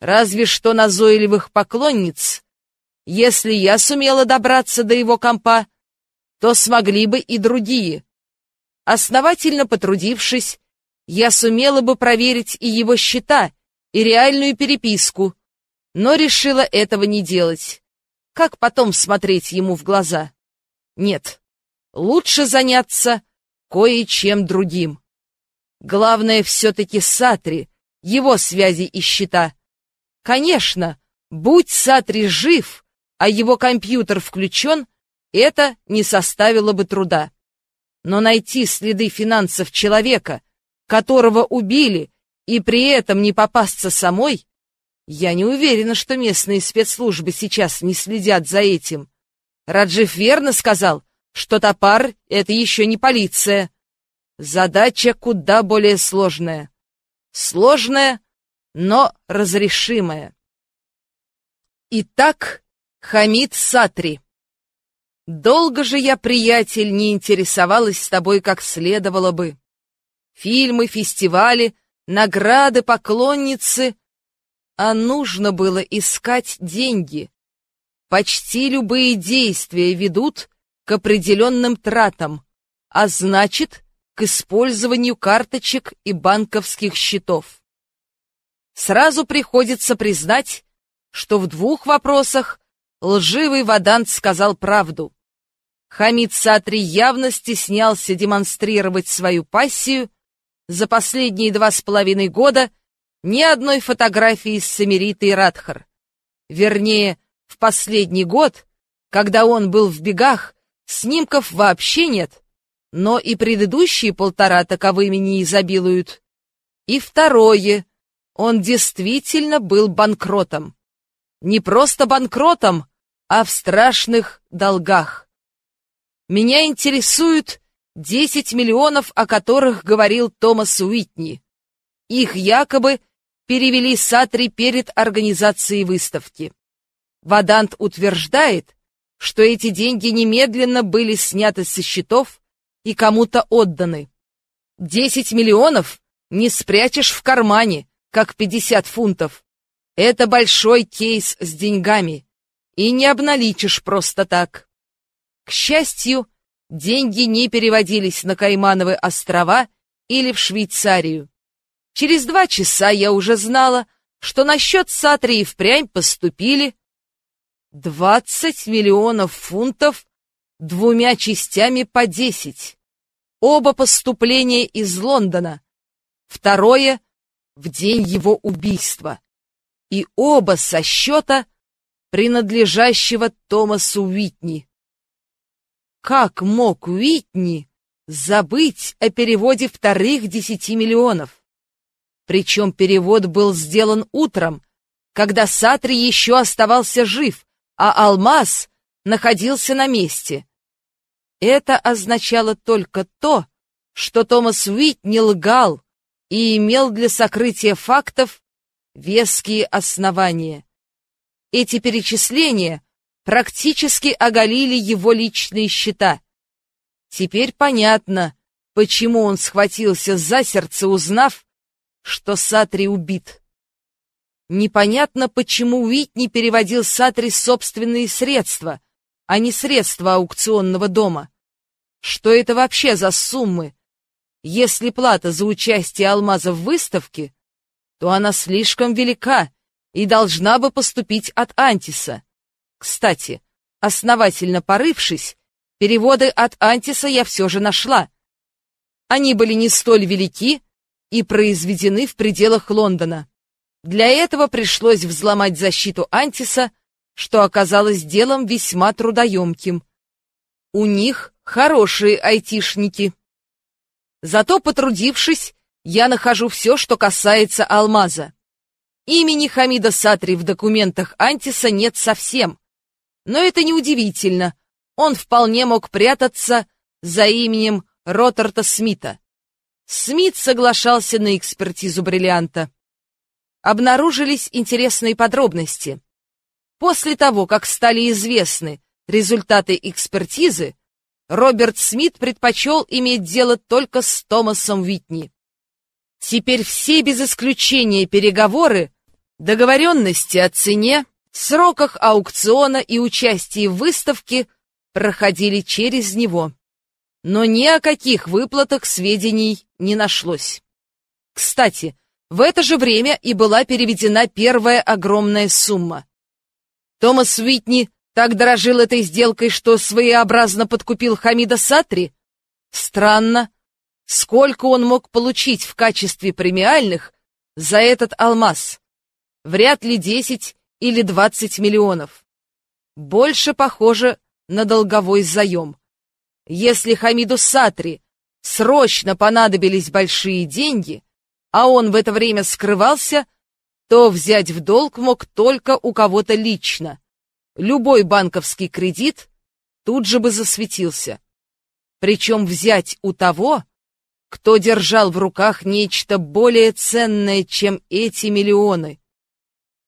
Разве что назойливых поклонниц. Если я сумела добраться до его компа, то смогли бы и другие. Основательно потрудившись, я сумела бы проверить и его счета, и реальную переписку, но решила этого не делать. Как потом смотреть ему в глаза? Нет, лучше заняться кое-чем другим. Главное все-таки Сатри, его связи и счета. Конечно, будь Сатри жив, а его компьютер включен, это не составило бы труда. Но найти следы финансов человека, которого убили, и при этом не попасться самой, я не уверена, что местные спецслужбы сейчас не следят за этим. Раджив верно сказал, что топар — это еще не полиция. Задача куда более сложная. Сложная, но разрешимая. Итак, Хамид Сатри. Долго же я, приятель, не интересовалась с тобой как следовало бы. Фильмы, фестивали, награды, поклонницы. А нужно было искать деньги. Почти любые действия ведут к определенным тратам, а значит, к использованию карточек и банковских счетов. Сразу приходится признать, что в двух вопросах лживый Вадант сказал правду. Хамид Сатри явно стеснялся демонстрировать свою пассию. За последние два с половиной года ни одной фотографии с Самиритой Радхар. Вернее, в последний год, когда он был в бегах, снимков вообще нет, но и предыдущие полтора таковыми не изобилуют. И второе, он действительно был банкротом. Не просто банкротом, а в страшных долгах. Меня интересуют 10 миллионов, о которых говорил Томас Уитни. Их якобы перевели Сатри перед организацией выставки. Вадант утверждает, что эти деньги немедленно были сняты со счетов и кому-то отданы. 10 миллионов не спрячешь в кармане, как 50 фунтов. Это большой кейс с деньгами, и не обналичишь просто так. К счастью, деньги не переводились на Каймановы острова или в Швейцарию. Через два часа я уже знала, что на счет Сатрии впрямь поступили 20 миллионов фунтов двумя частями по 10. Оба поступления из Лондона. Второе — в день его убийства. И оба со счета, принадлежащего Томасу Уитни. Как мог Уитни забыть о переводе вторых десяти миллионов? Причем перевод был сделан утром, когда Сатри еще оставался жив, а Алмаз находился на месте. Это означало только то, что Томас Уитни лгал и имел для сокрытия фактов веские основания. Эти перечисления практически оголили его личные счета. Теперь понятно, почему он схватился за сердце, узнав, что Сатри убит. Непонятно, почему Уитни переводил Сатри собственные средства, а не средства аукционного дома. Что это вообще за суммы? Если плата за участие алмаза в выставке, то она слишком велика и должна бы поступить от Антиса. Кстати, основательно порывшись, переводы от Антиса я все же нашла. Они были не столь велики и произведены в пределах Лондона. Для этого пришлось взломать защиту Антиса, что оказалось делом весьма трудоемким. У них хорошие айтишники. Зато, потрудившись, я нахожу все, что касается алмаза. Имени Хамида Сатри в документах Антиса нет совсем, но это неудивительно. Он вполне мог прятаться за именем Роттерта Смита. Смит соглашался на экспертизу бриллианта. Обнаружились интересные подробности. После того, как стали известны результаты экспертизы, Роберт Смит предпочел иметь дело только с Томасом Витни. Теперь все без исключения переговоры, договоренности о цене, сроках аукциона и участии в выставке проходили через него. Но ни о каких выплатах сведений не нашлось. Кстати, в это же время и была переведена первая огромная сумма. Томас Уитни так дорожил этой сделкой, что своеобразно подкупил Хамида Сатри. Странно, сколько он мог получить в качестве премиальных за этот алмаз? Вряд ли десять или 20 миллионов. Больше похоже на долговой заем. Если Хамиду Сатри срочно понадобились большие деньги, а он в это время скрывался, то взять в долг мог только у кого-то лично. Любой банковский кредит тут же бы засветился. Причем взять у того, кто держал в руках нечто более ценное, чем эти миллионы.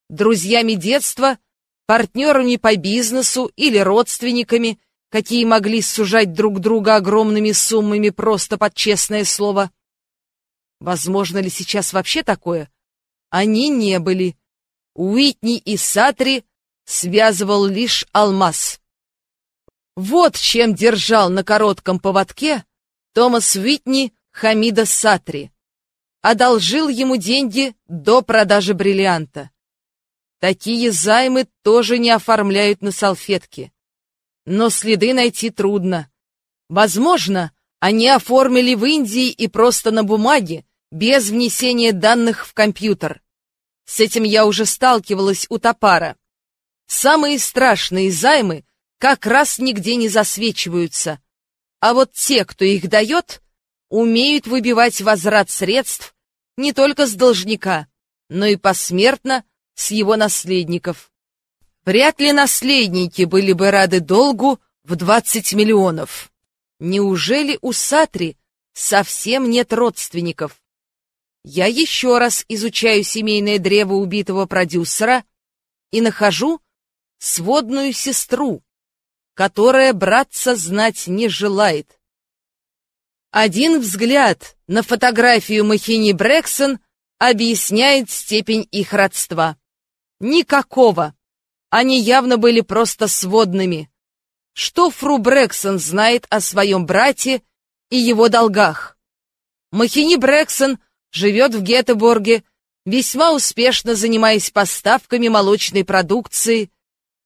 Друзьями детства, партнерами по бизнесу или родственниками, какие могли сужать друг друга огромными суммами просто под честное слово. Возможно ли сейчас вообще такое? Они не были. Уитни и Сатри связывал лишь алмаз. Вот чем держал на коротком поводке Томас Уитни Хамида Сатри. Одолжил ему деньги до продажи бриллианта. Такие займы тоже не оформляют на салфетке. Но следы найти трудно. Возможно, они оформили в Индии и просто на бумаге, без внесения данных в компьютер. С этим я уже сталкивалась у Топара. Самые страшные займы как раз нигде не засвечиваются, а вот те, кто их дает, умеют выбивать возврат средств не только с должника, но и посмертно с его наследников. Вряд ли наследники были бы рады долгу в 20 миллионов. Неужели у Сатри совсем нет родственников? Я еще раз изучаю семейное древо убитого продюсера и нахожу сводную сестру, которая братца знать не желает. Один взгляд на фотографию Махини Брэксон объясняет степень их родства. Никакого. Они явно были просто сводными. Что фру Брэксон знает о своем брате и его долгах? Махини Брэксон живет в Гетеборге, весьма успешно занимаясь поставками молочной продукции,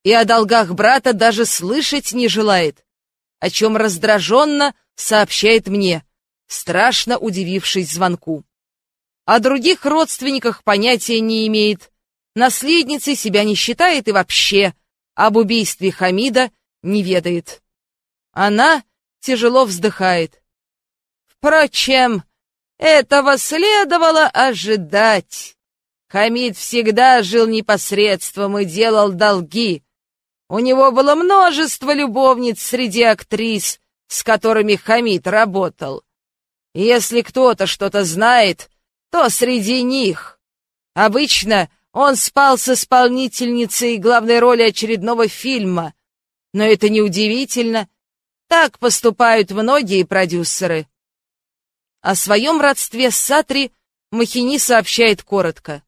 и о долгах брата даже слышать не желает, о чем раздраженно сообщает мне, страшно удивившись звонку. О других родственниках понятия не имеет, наследницей себя не считает и вообще об убийстве Хамида не ведает. Она тяжело вздыхает. Впрочем, этого следовало ожидать. Хамид всегда жил непосредством и делал долги. У него было множество любовниц среди актрис, с которыми Хамид работал. Если кто-то что-то знает, то среди них. Обычно он спал с исполнительницей главной роли очередного фильма. Но это неудивительно. Так поступают многие продюсеры. О своем родстве с Сатри Махини сообщает коротко.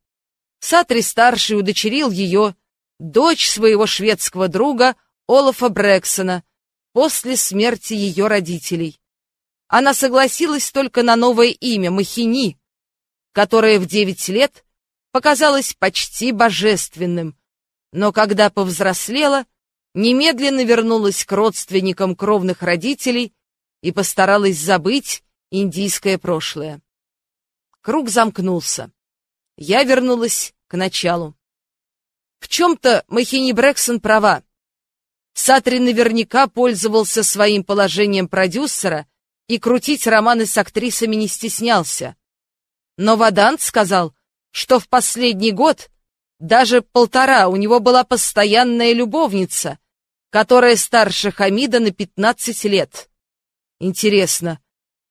Сатри-старший удочерил ее, дочь своего шведского друга Олафа Брексона, после смерти ее родителей. Она согласилась только на новое имя Махини, которое в девять лет показалось почти божественным, но когда повзрослела, немедленно вернулась к родственникам кровных родителей и постаралась забыть индийское прошлое. Круг замкнулся. Я вернулась к началу. В чем-то Махини Брэксон права. Сатри наверняка пользовался своим положением продюсера и крутить романы с актрисами не стеснялся. Но Вадант сказал, что в последний год, даже полтора, у него была постоянная любовница, которая старше Хамида на 15 лет. Интересно,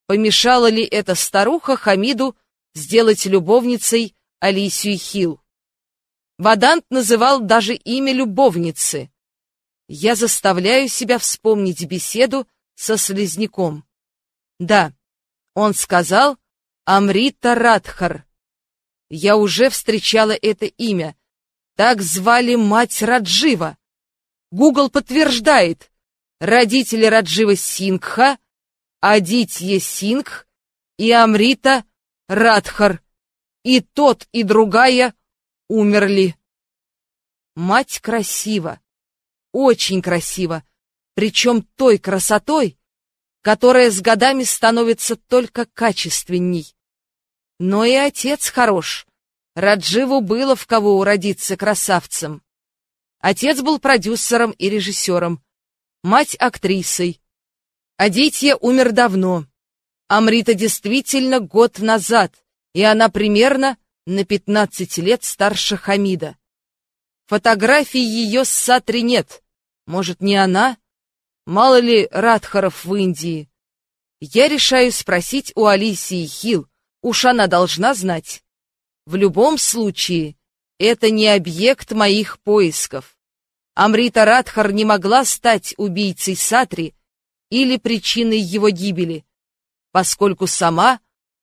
помешала ли эта старуха Хамиду сделать любовницей Алисию Хилл? Вадант называл даже имя любовницы. Я заставляю себя вспомнить беседу со слизняком. Да, он сказал Амрита Радхар. Я уже встречала это имя. Так звали мать Раджива. Гугл подтверждает. Родители Раджива Сингха, Адитье Сингх и Амрита Радхар. И тот, и другая умерли. Мать красива, очень красива, причем той красотой, которая с годами становится только качественней. Но и отец хорош. Радживу было в кого уродиться красавцем. Отец был продюсером и режиссером, мать — актрисой. Адитья умер давно. Амрита действительно год назад, и она примерно на 15 лет старше Хамида. Фотографий ее с Сатри нет. Может, не она? Мало ли Радхаров в Индии. Я решаю спросить у Алисии Хил, уж она должна знать. В любом случае, это не объект моих поисков. Амрита Радхар не могла стать убийцей Сатри или причиной его гибели, поскольку сама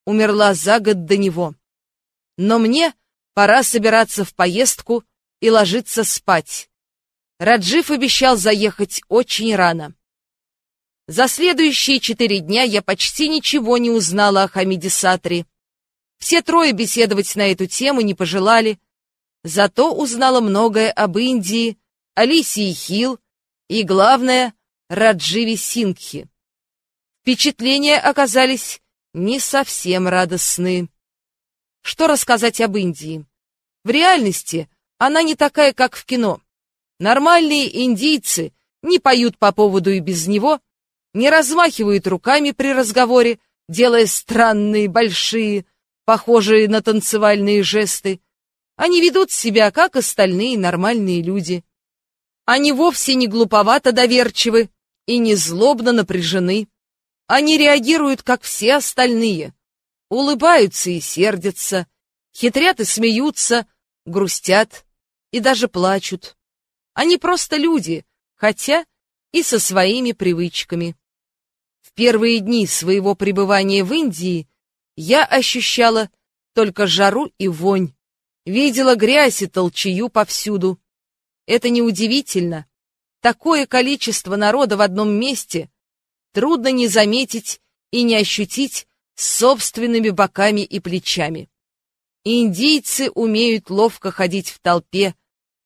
умерла за год до него. Но мне пора собираться в поездку и ложиться спать. Раджив обещал заехать очень рано. За следующие четыре дня я почти ничего не узнала о Хамиде Сатри. Все трое беседовать на эту тему не пожелали, зато узнала многое об Индии, Алисии Хил и, главное, Радживи Сингхи. Впечатления оказались не совсем радостны. Что рассказать об Индии? В реальности она не такая, как в кино. Нормальные индийцы не поют по поводу и без него, не размахивают руками при разговоре, делая странные, большие, похожие на танцевальные жесты. Они ведут себя, как остальные нормальные люди. Они вовсе не глуповато доверчивы и не злобно напряжены. Они реагируют, как все остальные. Улыбаются и сердятся, хитрят и смеются, грустят и даже плачут. Они просто люди, хотя и со своими привычками. В первые дни своего пребывания в Индии я ощущала только жару и вонь, видела грязь и толчею повсюду. Это неудивительно. Такое количество народа в одном месте трудно не заметить и не ощутить собственными боками и плечами. Индийцы умеют ловко ходить в толпе,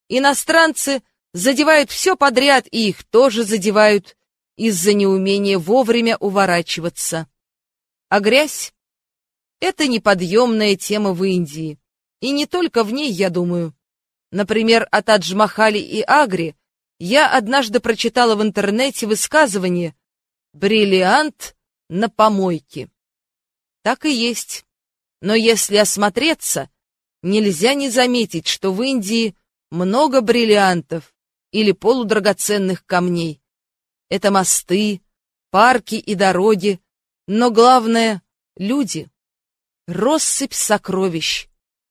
иностранцы задевают все подряд, и их тоже задевают из-за неумения вовремя уворачиваться. А грязь — это неподъемная тема в Индии, и не только в ней, я думаю. Например, о Тадж-Махале и Агре я однажды прочитала в интернете высказывание «бриллиант на помойке». Так и есть. Но если осмотреться, нельзя не заметить, что в Индии много бриллиантов или полудрагоценных камней. Это мосты, парки и дороги, но главное — люди. Россыпь сокровищ,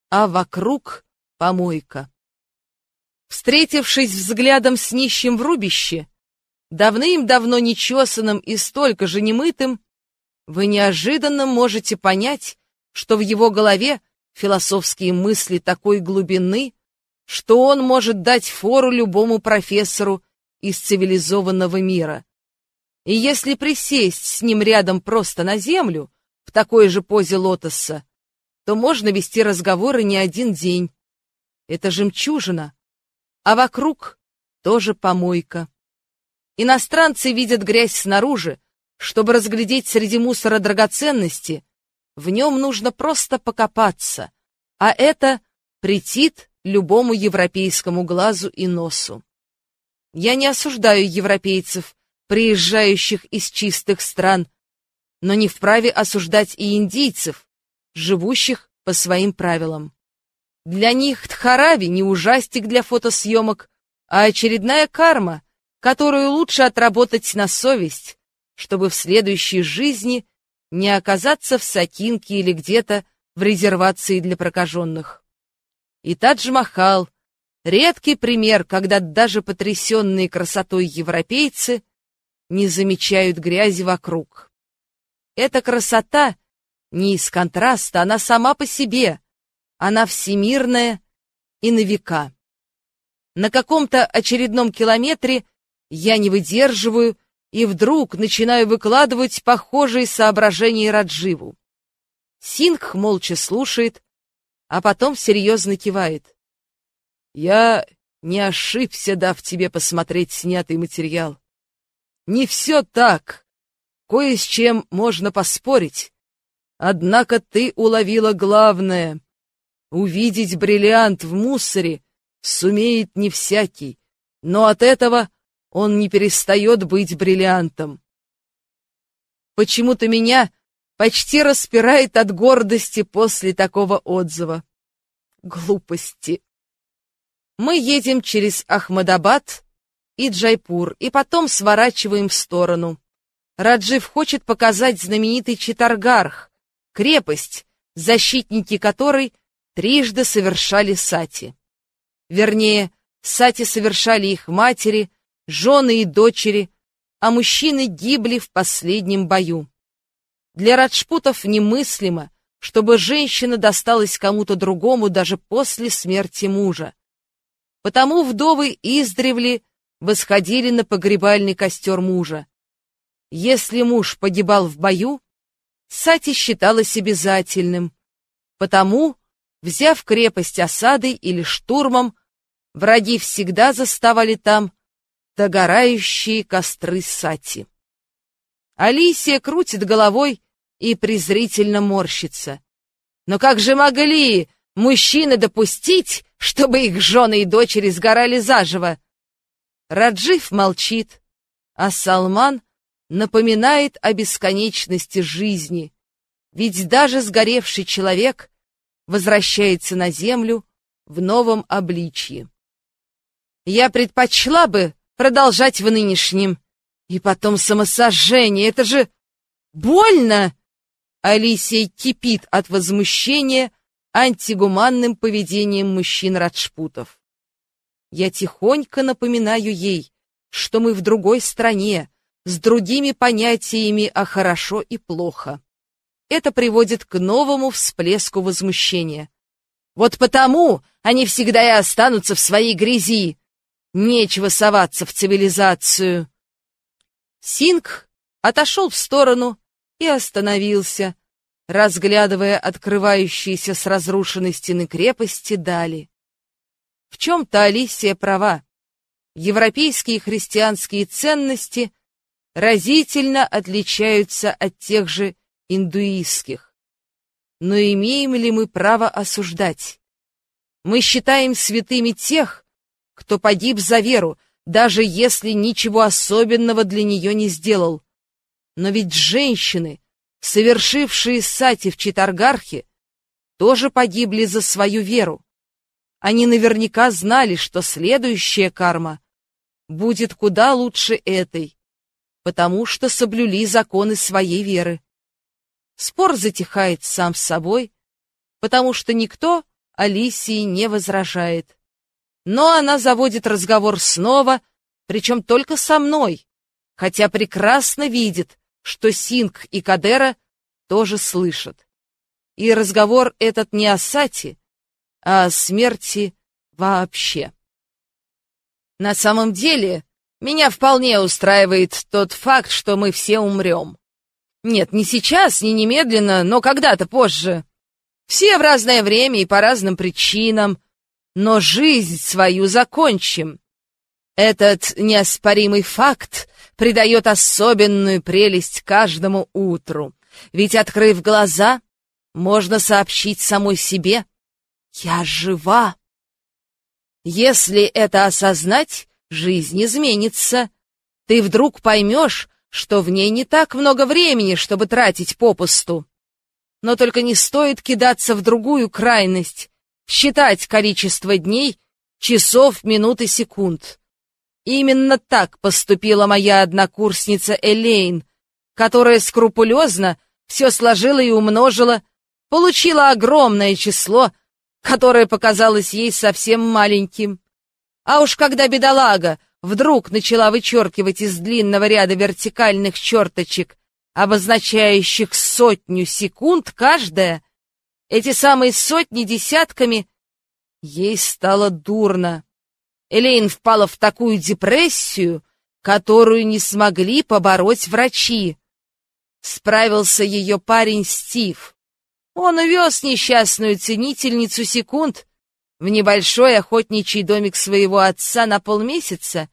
а вокруг — помойка. Встретившись взглядом с нищим в рубище, давным-давно нечесанным и столько же немытым, вы неожиданно можете понять, что в его голове философские мысли такой глубины, что он может дать фору любому профессору из цивилизованного мира. И если присесть с ним рядом просто на землю, в такой же позе лотоса, то можно вести разговоры не один день. Это жемчужина, а вокруг тоже помойка. Иностранцы видят грязь снаружи, чтобы разглядеть среди мусора драгоценности, в нем нужно просто покопаться, а это претит любому европейскому глазу и носу. Я не осуждаю европейцев, приезжающих из чистых стран, но не вправе осуждать и индийцев, живущих по своим правилам. Для них Тхарави не ужастик для фотосъемок, а очередная карма, которую лучше отработать на совесть, чтобы в следующей жизни не оказаться в Сакинке или где-то в резервации для прокаженных. И Тадж-Махал — редкий пример, когда даже потрясенные красотой европейцы не замечают грязи вокруг. Эта красота не из контраста, она сама по себе, она всемирная и на века. На каком-то очередном километре я не выдерживаю и вдруг начинаю выкладывать похожие соображения Радживу. Сингх молча слушает, а потом серьезно кивает. Я не ошибся, дав тебе посмотреть снятый материал. Не все так. Кое с чем можно поспорить. Однако ты уловила главное. Увидеть бриллиант в мусоре сумеет не всякий, но от этого он не перестает быть бриллиантом. Почему-то меня почти распирает от гордости после такого отзыва. Глупости. Мы едем через Ахмадабад и Джайпур, и потом сворачиваем в сторону. Раджив хочет показать знаменитый Читаргарх, крепость, защитники которой трижды совершали сати. Вернее, сати совершали их матери, жены и дочери, а мужчины гибли в последнем бою. Для раджпутов немыслимо, чтобы женщина досталась кому-то другому даже после смерти мужа. Потому вдовы издревле восходили на погребальный костер мужа. Если муж погибал в бою, сати считалось обязательным, потому, взяв крепость осадой или штурмом, враги всегда заставали там догорающие костры сати. Алисия крутит головой и презрительно морщится. Но как же могли мужчины допустить, чтобы их жены и дочери сгорали заживо? Раджив молчит, а Салман напоминает о бесконечности жизни, ведь даже сгоревший человек возвращается на землю в новом обличье. Я предпочла бы продолжать в нынешнем. И потом самосожжение, это же больно! Алисия кипит от возмущения антигуманным поведением мужчин Раджпутов. Я тихонько напоминаю ей, что мы в другой стране, с другими понятиями о хорошо и плохо. Это приводит к новому всплеску возмущения. Вот потому они всегда и останутся в своей грязи. Нечего соваться в цивилизацию. Синг отошел в сторону и остановился, разглядывая открывающиеся с разрушенной стены крепости дали. В чем-то Алисия права. Европейские христианские ценности разительно отличаются от тех же индуистских. Но имеем ли мы право осуждать? Мы считаем святыми тех, кто погиб за веру, даже если ничего особенного для нее не сделал. Но ведь женщины, совершившие сати в Читаргархе, тоже погибли за свою веру. Они наверняка знали, что следующая карма будет куда лучше этой, потому что соблюли законы своей веры. Спор затихает сам с собой, потому что никто Алисии не возражает. Но она заводит разговор снова, причем только со мной, хотя прекрасно видит, что Синг и Кадера тоже слышат. И разговор этот не о Сати, а о смерти вообще. На самом деле, меня вполне устраивает тот факт, что мы все умрем. Нет, не сейчас, не немедленно, но когда-то позже. Все в разное время и по разным причинам, но жизнь свою закончим. Этот неоспоримый факт придает особенную прелесть каждому утру, ведь, открыв глаза, можно сообщить самой себе «Я жива». Если это осознать, жизнь изменится. Ты вдруг поймешь, что в ней не так много времени, чтобы тратить попусту. Но только не стоит кидаться в другую крайность, считать количество дней, часов, минут и секунд. Именно так поступила моя однокурсница Элейн, которая скрупулезно все сложила и умножила, получила огромное число, которое показалось ей совсем маленьким. А уж когда бедолага вдруг начала вычеркивать из длинного ряда вертикальных черточек, обозначающих сотню секунд каждая, эти самые сотни десятками, ей стало дурно. Элейн впала в такую депрессию, которую не смогли побороть врачи. Справился ее парень Стив. Он увез несчастную ценительницу секунд в небольшой охотничий домик своего отца на полмесяца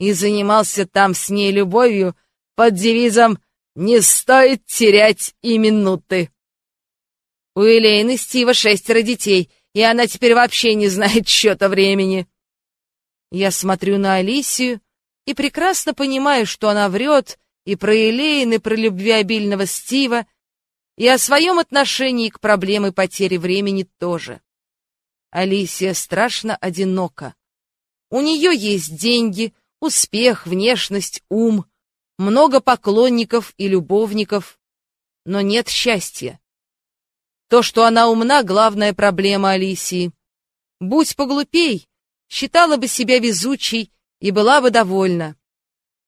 и занимался там с ней любовью под девизом «Не стоит терять и минуты». У Элейны Стива шестеро детей, и она теперь вообще не знает *laughs* счета времени. Я смотрю на Алисию и прекрасно понимаю, что она врет и про Элейн, и про любвеобильного Стива, и о своем отношении к проблеме потери времени тоже. Алисия страшно одинока. У нее есть деньги, успех, внешность, ум, много поклонников и любовников, но нет счастья. То, что она умна, главная проблема Алисии. Будь поглупей, считала бы себя везучей и была бы довольна.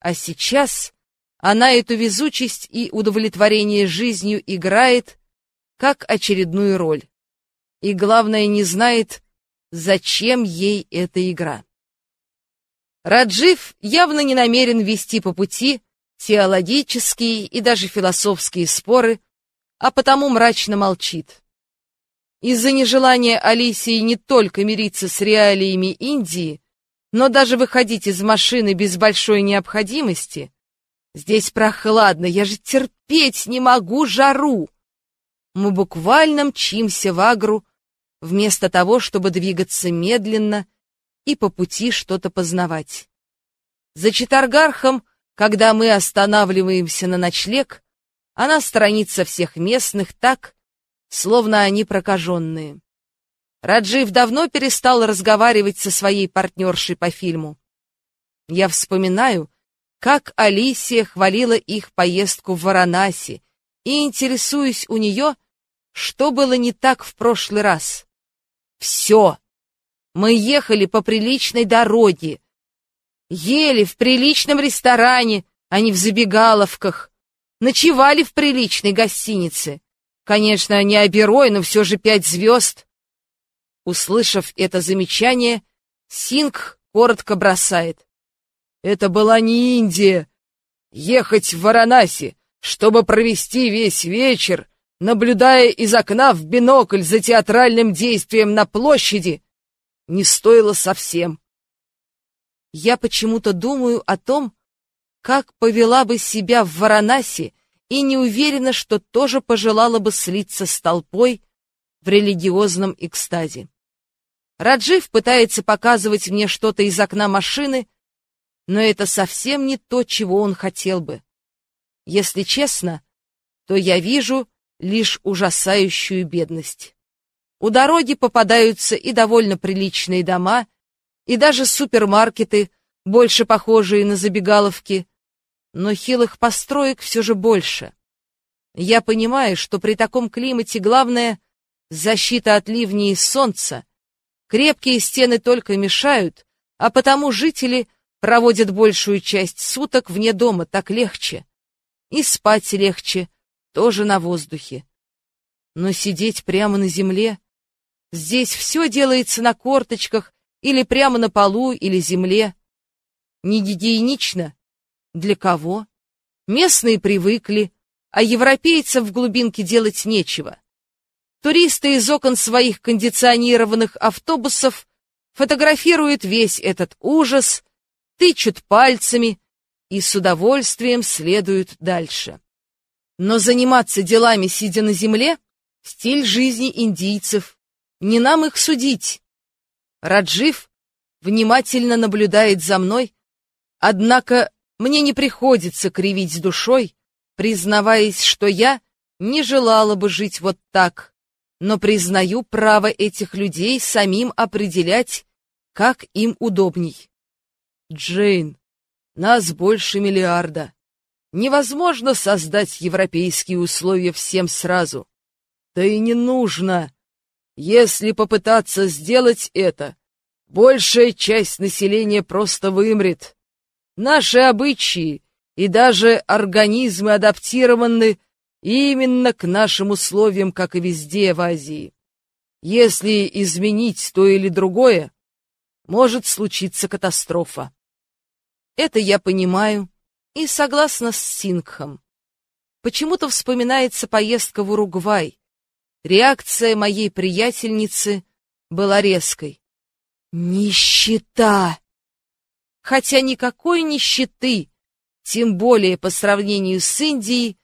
А сейчас она эту везучесть и удовлетворение жизнью играет, как очередную роль. И главное, не знает, зачем ей эта игра. Раджив явно не намерен вести по пути теологические и даже философские споры, а потому мрачно молчит. Из-за нежелания Алисии не только мириться с реалиями Индии, но даже выходить из машины без большой необходимости — Здесь прохладно, я же терпеть не могу жару. Мы буквально мчимся в агру, вместо того, чтобы двигаться медленно и по пути что-то познавать. За Читаргархом, когда мы останавливаемся на ночлег, она сторонится всех местных так, словно они прокаженные. Раджив давно перестал разговаривать со своей партнершей по фильму. Я вспоминаю, как Алисия хвалила их поездку в Варанаси, и интересуюсь у нее, что было не так в прошлый раз. Все. Мы ехали по приличной дороге, ели в приличном ресторане, а не в забегаловках, ночевали в приличной гостинице. Конечно, не оберой, но все же пять звезд. Услышав это замечание, Синг коротко бросает. Это была не Индия. Ехать в Варанаси, чтобы провести весь вечер, наблюдая из окна в бинокль за театральным действием на площади, не стоило совсем. Я почему-то думаю о том, как повела бы себя в Варанаси, и не уверена, что тоже пожелала бы слиться с толпой в религиозном экстазе. Раджив пытается показывать мне что-то из окна машины, но это совсем не то, чего он хотел бы. Если честно, то я вижу лишь ужасающую бедность. У дороги попадаются и довольно приличные дома, и даже супермаркеты, больше похожие на забегаловки, но хилых построек все же больше. Я понимаю, что при таком климате главное — защита от ливней и солнца. Крепкие стены только мешают, а потому жители — проводят большую часть суток вне дома, так легче. И спать легче, тоже на воздухе. Но сидеть прямо на земле... Здесь все делается на корточках или прямо на полу или земле. Не гигиенично? Для кого? Местные привыкли, а европейцам в глубинке делать нечего. Туристы из окон своих кондиционированных автобусов фотографируют весь этот ужас тычут пальцами и с удовольствием следуют дальше. Но заниматься делами, сидя на земле, стиль жизни индийцев. Не нам их судить. Раджив внимательно наблюдает за мной, однако мне не приходится кривить душой, признаваясь, что я не желала бы жить вот так, но признаю право этих людей самим определять, как им удобней. Джейн, нас больше миллиарда. Невозможно создать европейские условия всем сразу. Да и не нужно. Если попытаться сделать это, большая часть населения просто вымрет. Наши обычаи и даже организмы адаптированы именно к нашим условиям, как и везде в Азии. Если изменить то или другое, может случиться катастрофа. Это я понимаю и согласна с Сингхом. Почему-то вспоминается поездка в Уругвай. Реакция моей приятельницы была резкой. Нищета! Хотя никакой нищеты, тем более по сравнению с Индией,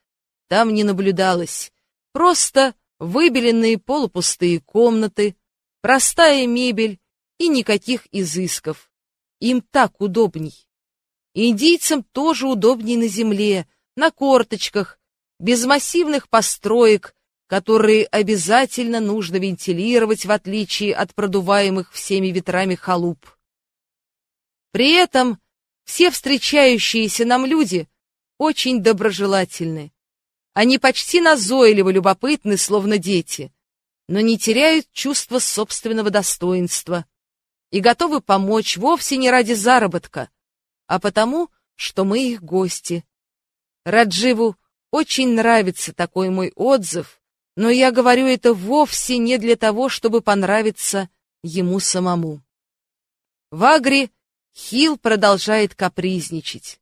там не наблюдалось. Просто выбеленные полупустые комнаты, простая мебель и никаких изысков. Им так удобней. Индийцам тоже удобнее на земле, на корточках, без массивных построек, которые обязательно нужно вентилировать в отличие от продуваемых всеми ветрами халуп. При этом все встречающиеся нам люди очень доброжелательны. Они почти назойливо любопытны, словно дети, но не теряют чувства собственного достоинства и готовы помочь вовсе не ради заработка, а потому, что мы их гости. Радживу очень нравится такой мой отзыв, но я говорю это вовсе не для того, чтобы понравиться ему самому. В Агре Хил продолжает капризничать.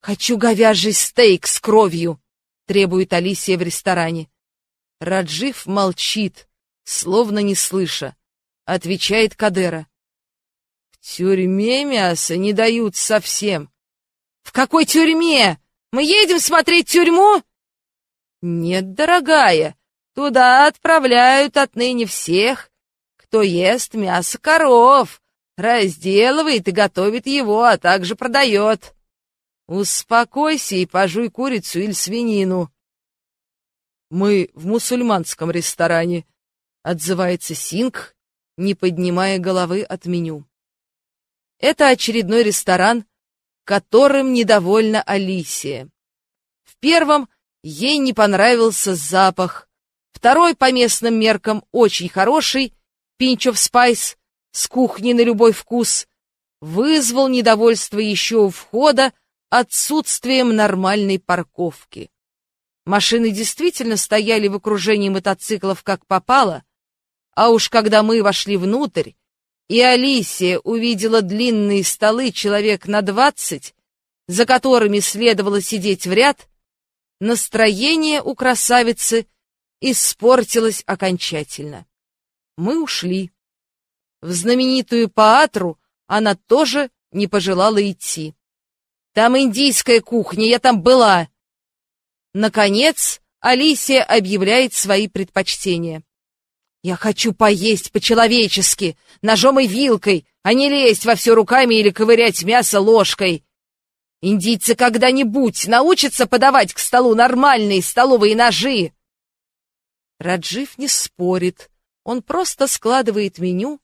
«Хочу говяжий стейк с кровью!» — требует Алисия в ресторане. Раджив молчит, словно не слыша. Отвечает Кадера. «В тюрьме мясо не дают совсем». «В какой тюрьме? Мы едем смотреть тюрьму?» «Нет, дорогая, туда отправляют отныне всех, кто ест мясо коров, разделывает и готовит его, а также продает. Успокойся и пожуй курицу или свинину. Мы в мусульманском ресторане, отзывается Синг, не поднимая головы от меню. Это очередной ресторан, которым недовольна Алисия. В первом ей не понравился запах, второй по местным меркам очень хороший, Pinch of Spice, с кухни на любой вкус, вызвал недовольство еще у входа отсутствием нормальной парковки. Машины действительно стояли в окружении мотоциклов как попало, а уж когда мы вошли внутрь, и Алисия увидела длинные столы человек на двадцать, за которыми следовало сидеть в ряд, настроение у красавицы испортилось окончательно. Мы ушли. В знаменитую Паатру она тоже не пожелала идти. Там индийская кухня, я там была. Наконец, Алисия объявляет свои предпочтения. Я хочу поесть по-человечески, ножом и вилкой, а не лезть во все руками или ковырять мясо ложкой. Индийцы когда-нибудь научатся подавать к столу нормальные столовые ножи. Раджив не спорит, он просто складывает меню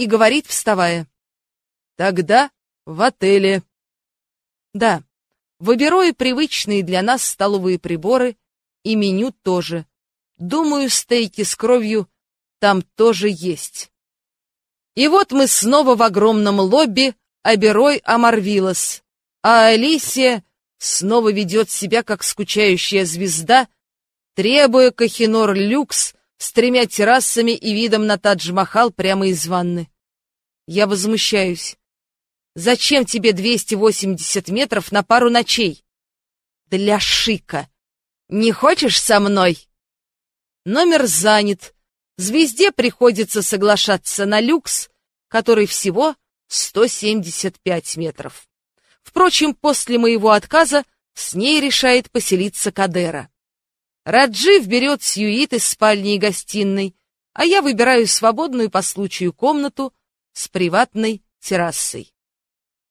и говорит, вставая. Тогда в отеле. Да, выберу и привычные для нас столовые приборы, и меню тоже. Думаю, стейки с кровью там тоже есть. И вот мы снова в огромном лобби Аберой Амарвилос, а Алисия снова ведет себя как скучающая звезда, требуя Кахинор Люкс с тремя террасами и видом на Тадж-Махал прямо из ванны. Я возмущаюсь. Зачем тебе 280 метров на пару ночей? Для шика. Не хочешь со мной? Номер занят. Звезде приходится соглашаться на люкс, который всего 175 метров. Впрочем, после моего отказа с ней решает поселиться Кадера. Раджив берет сьюит из спальни и гостиной, а я выбираю свободную по случаю комнату с приватной террасой.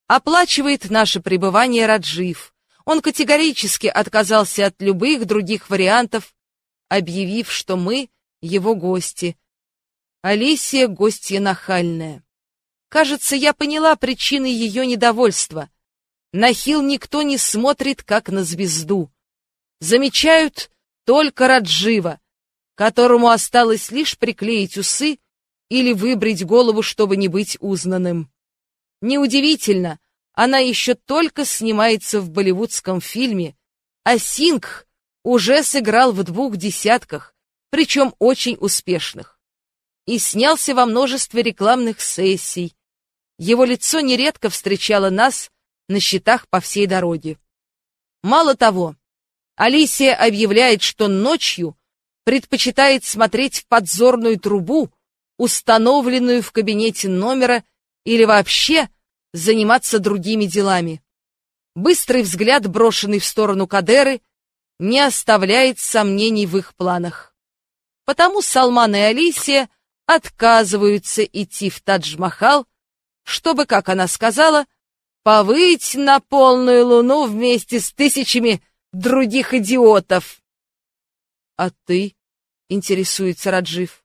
Оплачивает наше пребывание Раджив. Он категорически отказался от любых других вариантов, объявив, что мы его гости. Алисия гостья нахальная. Кажется, я поняла причины ее недовольства. На Хил никто не смотрит, как на звезду. Замечают только Раджива, которому осталось лишь приклеить усы или выбрить голову, чтобы не быть узнанным. Неудивительно, она еще только снимается в болливудском фильме, а Сингх уже сыграл в двух десятках, причем очень успешных. И снялся во множестве рекламных сессий. Его лицо нередко встречало нас на счетах по всей дороге. Мало того, Алисия объявляет, что ночью предпочитает смотреть в подзорную трубу, установленную в кабинете номера, или вообще заниматься другими делами. Быстрый взгляд, брошенный в сторону Кадеры, не оставляет сомнений в их планах. Потому Салман и Алисия отказываются идти в Тадж-Махал, чтобы, как она сказала, повыть на полную луну вместе с тысячами других идиотов. А ты? Интересуется Раджив.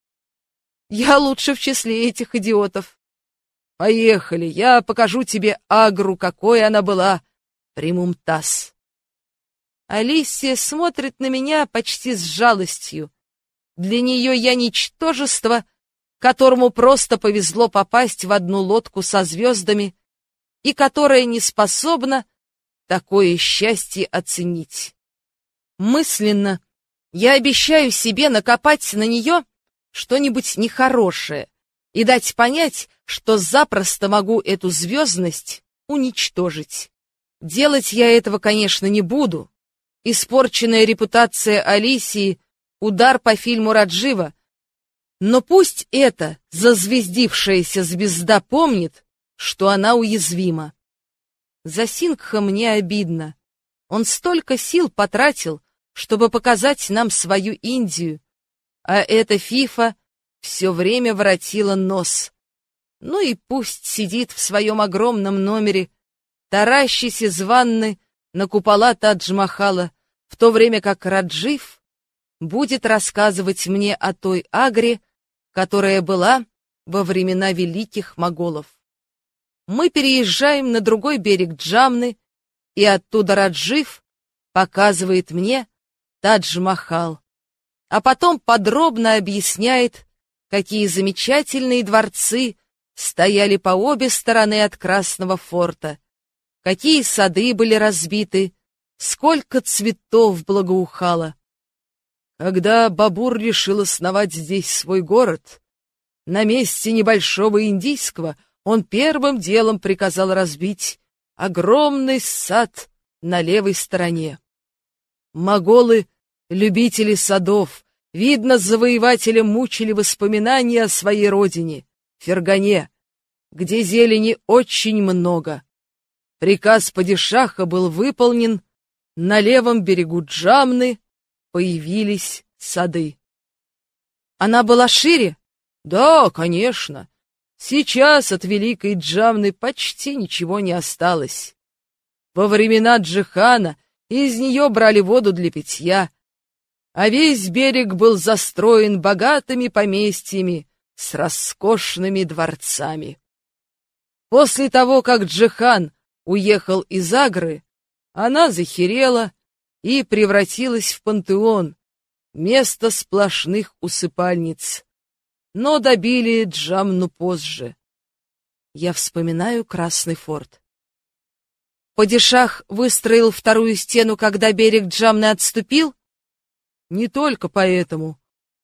Я лучше в числе этих идиотов. Поехали, я покажу тебе Агру, какой она была. Примумтас. Алисия смотрит на меня почти с жалостью. Для нее я ничтожество, которому просто повезло попасть в одну лодку со звездами и которая не способна такое счастье оценить. Мысленно я обещаю себе накопать на нее что-нибудь нехорошее и дать понять, что запросто могу эту звездность уничтожить. Делать я этого, конечно, не буду. Испорченная репутация Алисии — удар по фильму Раджива. Но пусть эта зазвездившаяся звезда помнит, что она уязвима. За Сингха мне обидно. Он столько сил потратил, чтобы показать нам свою Индию, а эта фифа все время воротила нос. Ну и пусть сидит в своем огромном номере, таращись из ванны на купола Тадж-Махала, в то время как Раджив будет рассказывать мне о той Агре, которая была во времена великих моголов. Мы переезжаем на другой берег Джамны, и оттуда Раджив показывает мне Тадж-Махал, а потом подробно объясняет, какие замечательные дворцы стояли по обе стороны от Красного форта, какие сады были разбиты, сколько цветов благоухало. Когда Бабур решил основать здесь свой город, на месте небольшого индийского он первым делом приказал разбить огромный сад на левой стороне. Моголы, любители садов, видно, завоеватели мучили воспоминания о своей родине, Фергане, где зелени очень много. Приказ падишаха был выполнен, на левом берегу Джамны появились сады. Она была шире? Да, конечно. Сейчас от Великой Джамны почти ничего не осталось. Во времена Джихана из нее брали воду для питья, а весь берег был застроен богатыми поместьями с роскошными дворцами. После того, как Джихан уехал из Агры, она захерела и превратилась в пантеон, место сплошных усыпальниц. Но добили Джамну позже. Я вспоминаю Красный форт. Падишах выстроил вторую стену, когда берег Джамны отступил? Не только поэтому.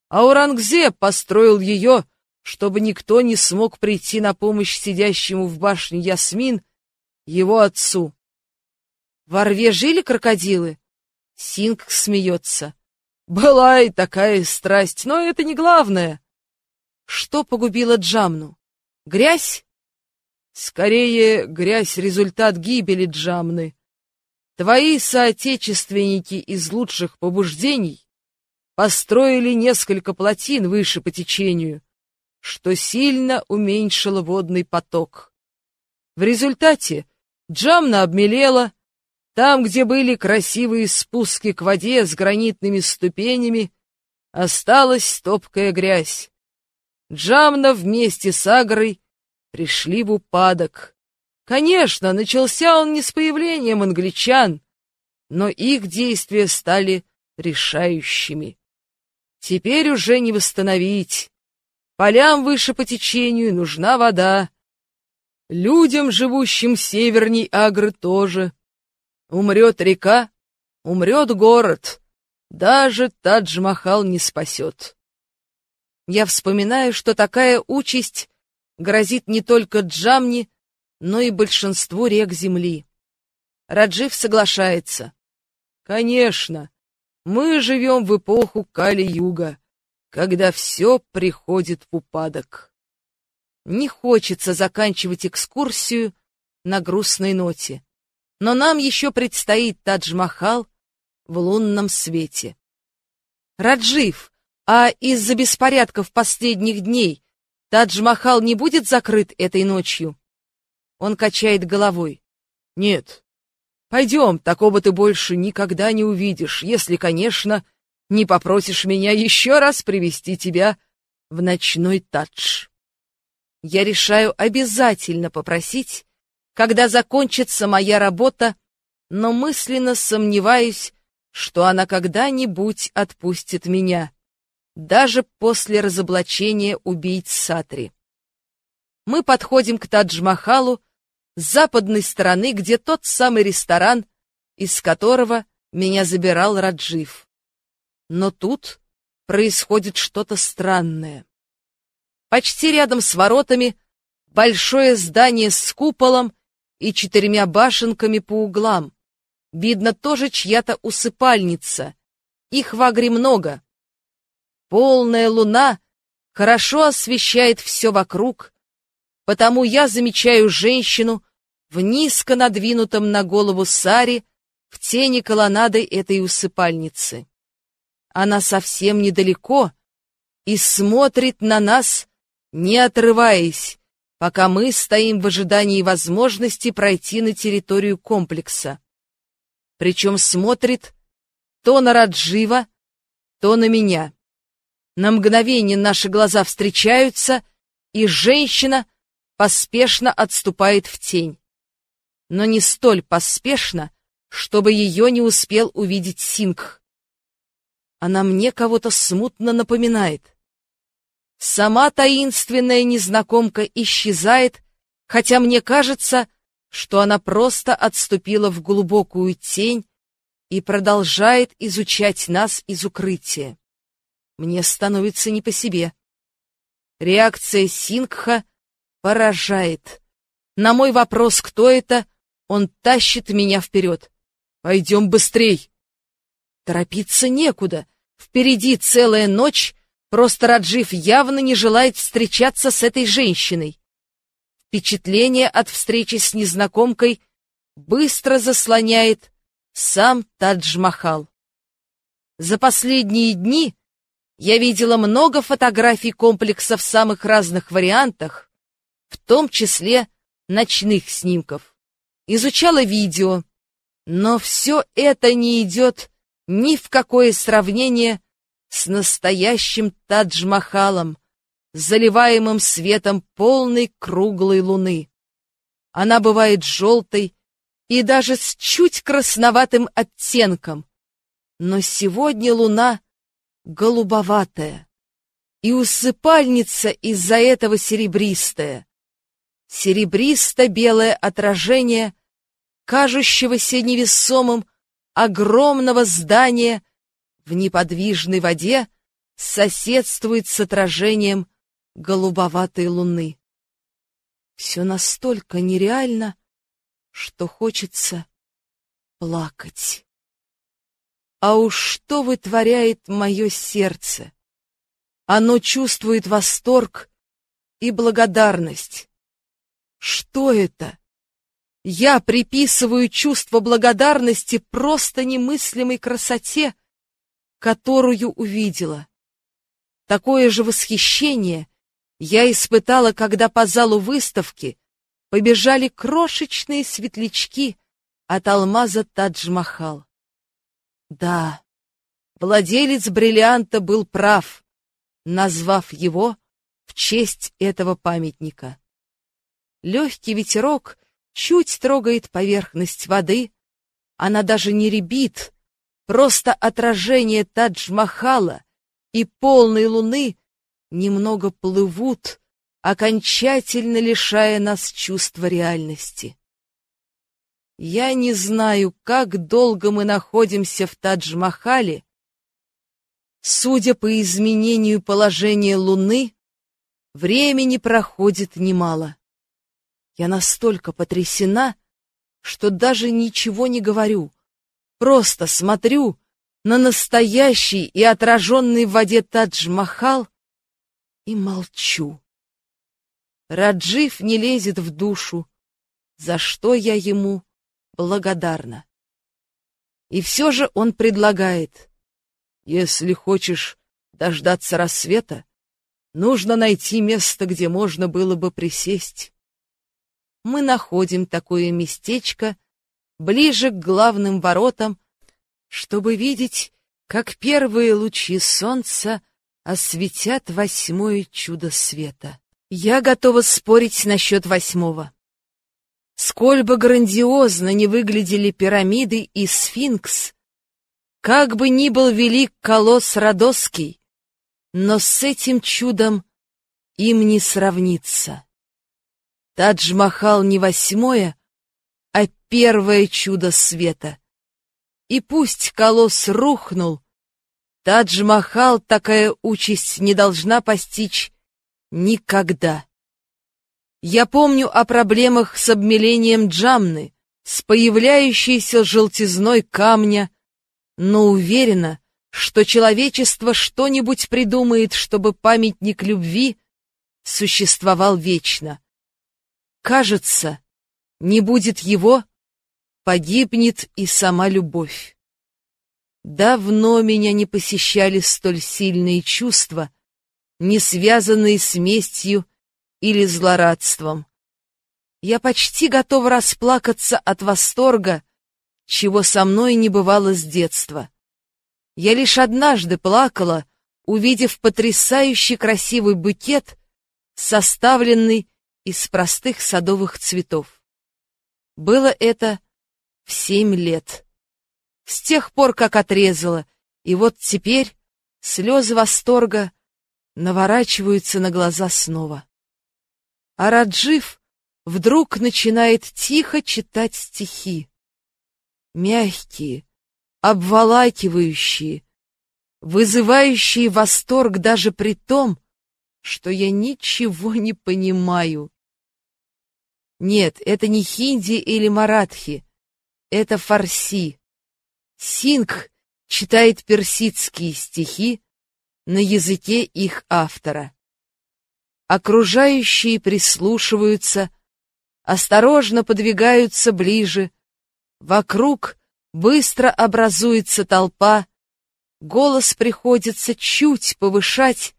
Аурангзеб построил ее, чтобы никто не смог прийти на помощь сидящему в башне Ясмин, его отцу. В Орве жили крокодилы? Синг смеется. Была и такая страсть, но это не главное. Что погубило Джамну? Грязь? Скорее, грязь — результат гибели Джамны. Твои соотечественники из лучших побуждений построили несколько плотин выше по течению, что сильно уменьшило водный поток. В результате Джамна обмелела, там, где были красивые спуски к воде с гранитными ступенями, осталась топкая грязь. Джамна вместе с Агрой пришли в упадок. Конечно, начался он не с появлением англичан, но их действия стали решающими. Теперь уже не восстановить. Полям выше по течению нужна вода. Людям, живущим северней Агры, тоже. Умрет река, умрет город. Даже Тадж-Махал не спасет. Я вспоминаю, что такая участь грозит не только Джамни, но и большинству рек Земли. Раджив соглашается. Конечно, мы живем в эпоху Кали-Юга, когда все приходит в упадок. Не хочется заканчивать экскурсию на грустной ноте, но нам еще предстоит Тадж-Махал в лунном свете. Раджив, а из-за беспорядков последних дней Тадж-Махал не будет закрыт этой ночью? Он качает головой. Нет, Пойдем, такого ты больше никогда не увидишь, если, конечно, не попросишь меня еще раз привести тебя в ночной тадж. Я решаю обязательно попросить, когда закончится моя работа, но мысленно сомневаюсь, что она когда-нибудь отпустит меня, даже после разоблачения убийц Сатри. Мы подходим к Тадж-Махалу западной стороны, где тот самый ресторан, из которого меня забирал Раджив. Но тут происходит что-то странное. Почти рядом с воротами большое здание с куполом и четырьмя башенками по углам. Видно, тоже чья-то усыпальница. Их в Агре много. Полная луна хорошо освещает все вокруг, потому я замечаю женщину в низко надвинутом на голову саре в тени колоннады этой усыпальницы. Она совсем недалеко и смотрит на нас, не отрываясь, пока мы стоим в ожидании возможности пройти на территорию комплекса причем смотрит то на Раджива, то на меня. На мгновение наши глаза встречаются, и женщина поспешно отступает в тень. Но не столь поспешно, чтобы ее не успел увидеть Сингх. Она мне кого-то смутно напоминает. Сама таинственная незнакомка исчезает, хотя мне кажется, что она просто отступила в глубокую тень и продолжает изучать нас из укрытия. Мне становится не по себе. Реакция Сингха поражает. На мой вопрос, кто это, он тащит меня вперед. Пойдем быстрей. Торопиться некуда. Впереди целая ночь, просто Раджив явно не желает встречаться с этой женщиной. Впечатление от встречи с незнакомкой быстро заслоняет сам Тадж-Махал. За последние дни я видела много фотографий комплекса в самых разных вариантах, в том числе ночных снимков. Изучала видео, но все это не идет ни в какое сравнение с настоящим Тадж-Махалом, заливаемым светом полной круглой луны. Она бывает желтой и даже с чуть красноватым оттенком, но сегодня луна голубоватая, и усыпальница из-за этого серебристая. Серебристо-белое отражение кажущегося невесомым огромного здания в неподвижной воде соседствует с отражением голубоватой луны. Все настолько нереально, что хочется плакать. А уж что вытворяет мое сердце? Оно чувствует восторг и благодарность. Что это? Я приписываю чувство благодарности просто немыслимой красоте, которую увидела. Такое же восхищение я испытала, когда по залу выставки побежали крошечные светлячки от алмаза Тадж-Махал. Да, владелец бриллианта был прав, назвав его в честь этого памятника. Легкий ветерок чуть трогает поверхность воды, она даже не ребит, просто отражение Тадж-Махала и полной луны немного плывут, окончательно лишая нас чувства реальности. Я не знаю, как долго мы находимся в Тадж-Махале. Судя по изменению положения Луны, времени проходит немало. Я настолько потрясена, что даже ничего не говорю, просто смотрю на настоящий и отраженный в воде Тадж-Махал и молчу. Раджив не лезет в душу, за что я ему благодарна. И все же он предлагает, если хочешь дождаться рассвета, нужно найти место, где можно было бы присесть. Мы находим такое местечко ближе к главным воротам, чтобы видеть, как первые лучи солнца осветят восьмое чудо света. Я готова спорить насчет восьмого. Сколь бы грандиозно не выглядели пирамиды и сфинкс, как бы ни был велик колосс Родосский, но с этим чудом им не сравнится. Тадж-Махал не восьмое, а первое чудо света. И пусть колосс рухнул, Тадж-Махал такая участь не должна постичь никогда. Я помню о проблемах с обмелением Джамны, с появляющейся желтизной камня, но уверена, что человечество что-нибудь придумает, чтобы памятник любви существовал вечно. Кажется, не будет его, погибнет и сама любовь. Давно меня не посещали столь сильные чувства, не связанные с местью или злорадством. Я почти готова расплакаться от восторга, чего со мной не бывало с детства. Я лишь однажды плакала, увидев потрясающе красивый букет, составленный из простых садовых цветов. Было это в семь лет. С тех пор, как отрезала, и вот теперь слезы восторга наворачиваются на глаза снова. А Раджив вдруг начинает тихо читать стихи. Мягкие, обволакивающие, вызывающие восторг даже при том, что я ничего не понимаю. Нет, это не хинди или маратхи, это фарси. Сингх читает персидские стихи на языке их автора. Окружающие прислушиваются, осторожно подвигаются ближе. Вокруг быстро образуется толпа, голос приходится чуть повышать,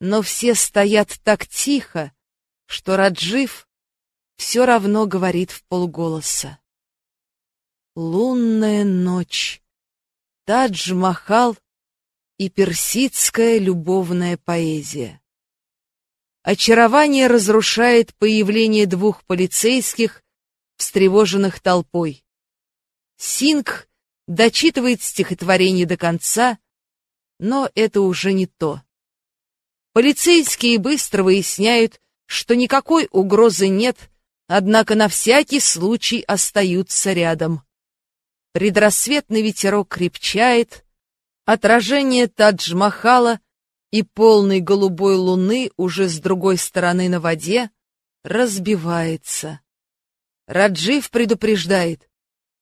но все стоят так тихо, что Раджив все равно говорит в полголоса. Лунная ночь, Тадж-Махал и персидская любовная поэзия. Очарование разрушает появление двух полицейских, встревоженных толпой. Синг дочитывает стихотворение до конца, но это уже не то. Полицейские быстро выясняют, что никакой угрозы нет, однако на всякий случай остаются рядом. Предрассветный ветерок крепчает, отражение Тадж-Махала и полной голубой луны уже с другой стороны на воде разбивается. Раджив предупреждает,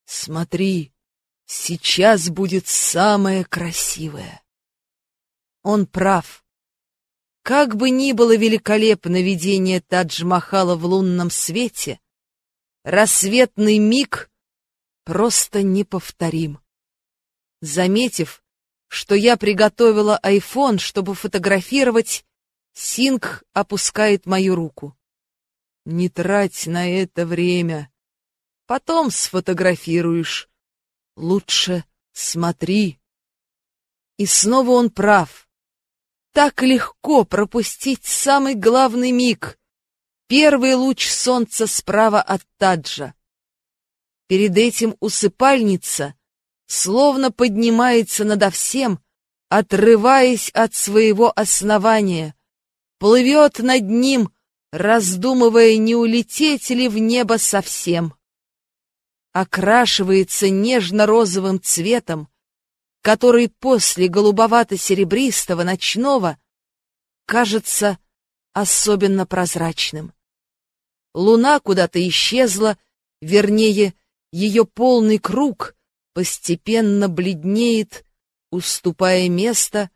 смотри, сейчас будет самое красивое. Он прав. Как бы ни было великолепно видение Тадж-Махала в лунном свете, рассветный миг просто неповторим. Заметив, что я приготовила айфон, чтобы фотографировать, Синг опускает мою руку. Не трать на это время. Потом сфотографируешь. Лучше смотри. И снова он прав. Так легко пропустить самый главный миг. Первый луч солнца справа от Таджа. Перед этим усыпальница словно поднимается надо всем, отрываясь от своего основания, плывет над ним, раздумывая, не улететь ли в небо совсем. Окрашивается нежно-розовым цветом, который после голубовато-серебристого ночного кажется особенно прозрачным. Луна куда-то исчезла, вернее, ее полный круг постепенно бледнеет, уступая место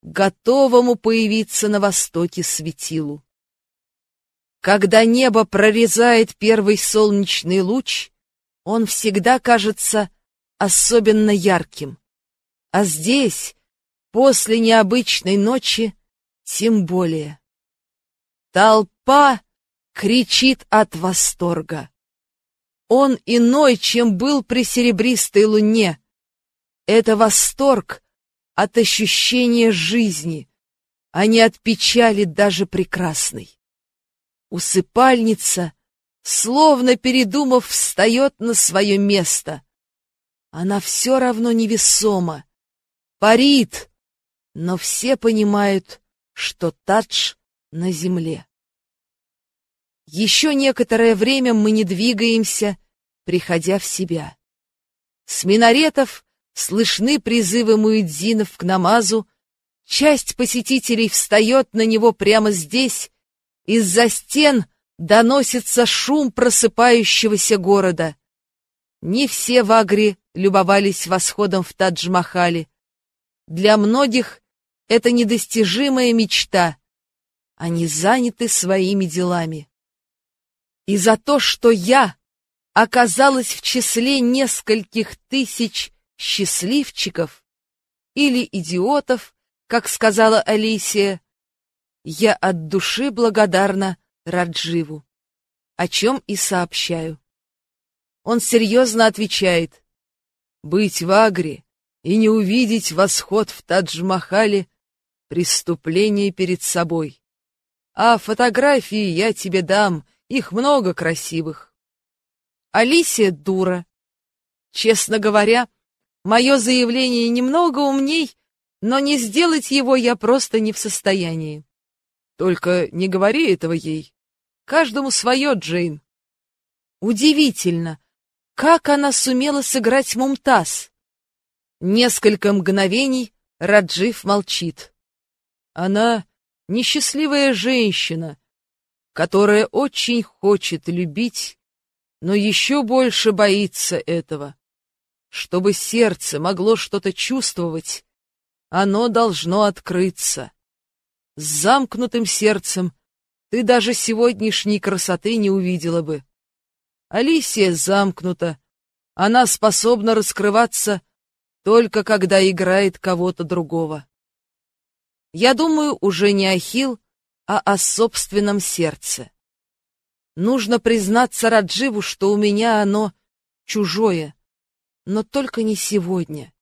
готовому появиться на востоке светилу. Когда небо прорезает первый солнечный луч, он всегда кажется особенно ярким. А здесь, после необычной ночи, тем более. Толпа кричит от восторга. Он иной, чем был при серебристой луне. Это восторг от ощущения жизни, а не от печали даже прекрасной. Усыпальница, словно передумав, встает на свое место. Она все равно невесома, парит, но все понимают, что Тадж на земле. Еще некоторое время мы не двигаемся, приходя в себя. С минаретов слышны призывы муэдзинов к намазу, часть посетителей встает на него прямо здесь, из-за стен доносится шум просыпающегося города. Не все в Агре любовались восходом в Тадж-Махале. Для многих это недостижимая мечта. Они заняты своими делами. И за то, что я оказалась в числе нескольких тысяч счастливчиков или идиотов, как сказала Алисия, я от души благодарна Радживу, о чем и сообщаю. Он серьезно отвечает, «Быть в Агре и не увидеть восход в Тадж-Махале — преступление перед собой. А фотографии я тебе дам, их много красивых. Алисия дура. Честно говоря, мое заявление немного умней, но не сделать его я просто не в состоянии. Только не говори этого ей. Каждому свое, Джейн. Удивительно, как она сумела сыграть Мумтаз. Несколько мгновений Раджив молчит. Она несчастливая женщина, которая очень хочет любить, но еще больше боится этого. Чтобы сердце могло что-то чувствовать, оно должно открыться. С замкнутым сердцем ты даже сегодняшней красоты не увидела бы. Алисия замкнута, она способна раскрываться только когда играет кого-то другого. Я думаю, уже не Ахил, а о собственном сердце. Нужно признаться Радживу, что у меня оно чужое, но только не сегодня.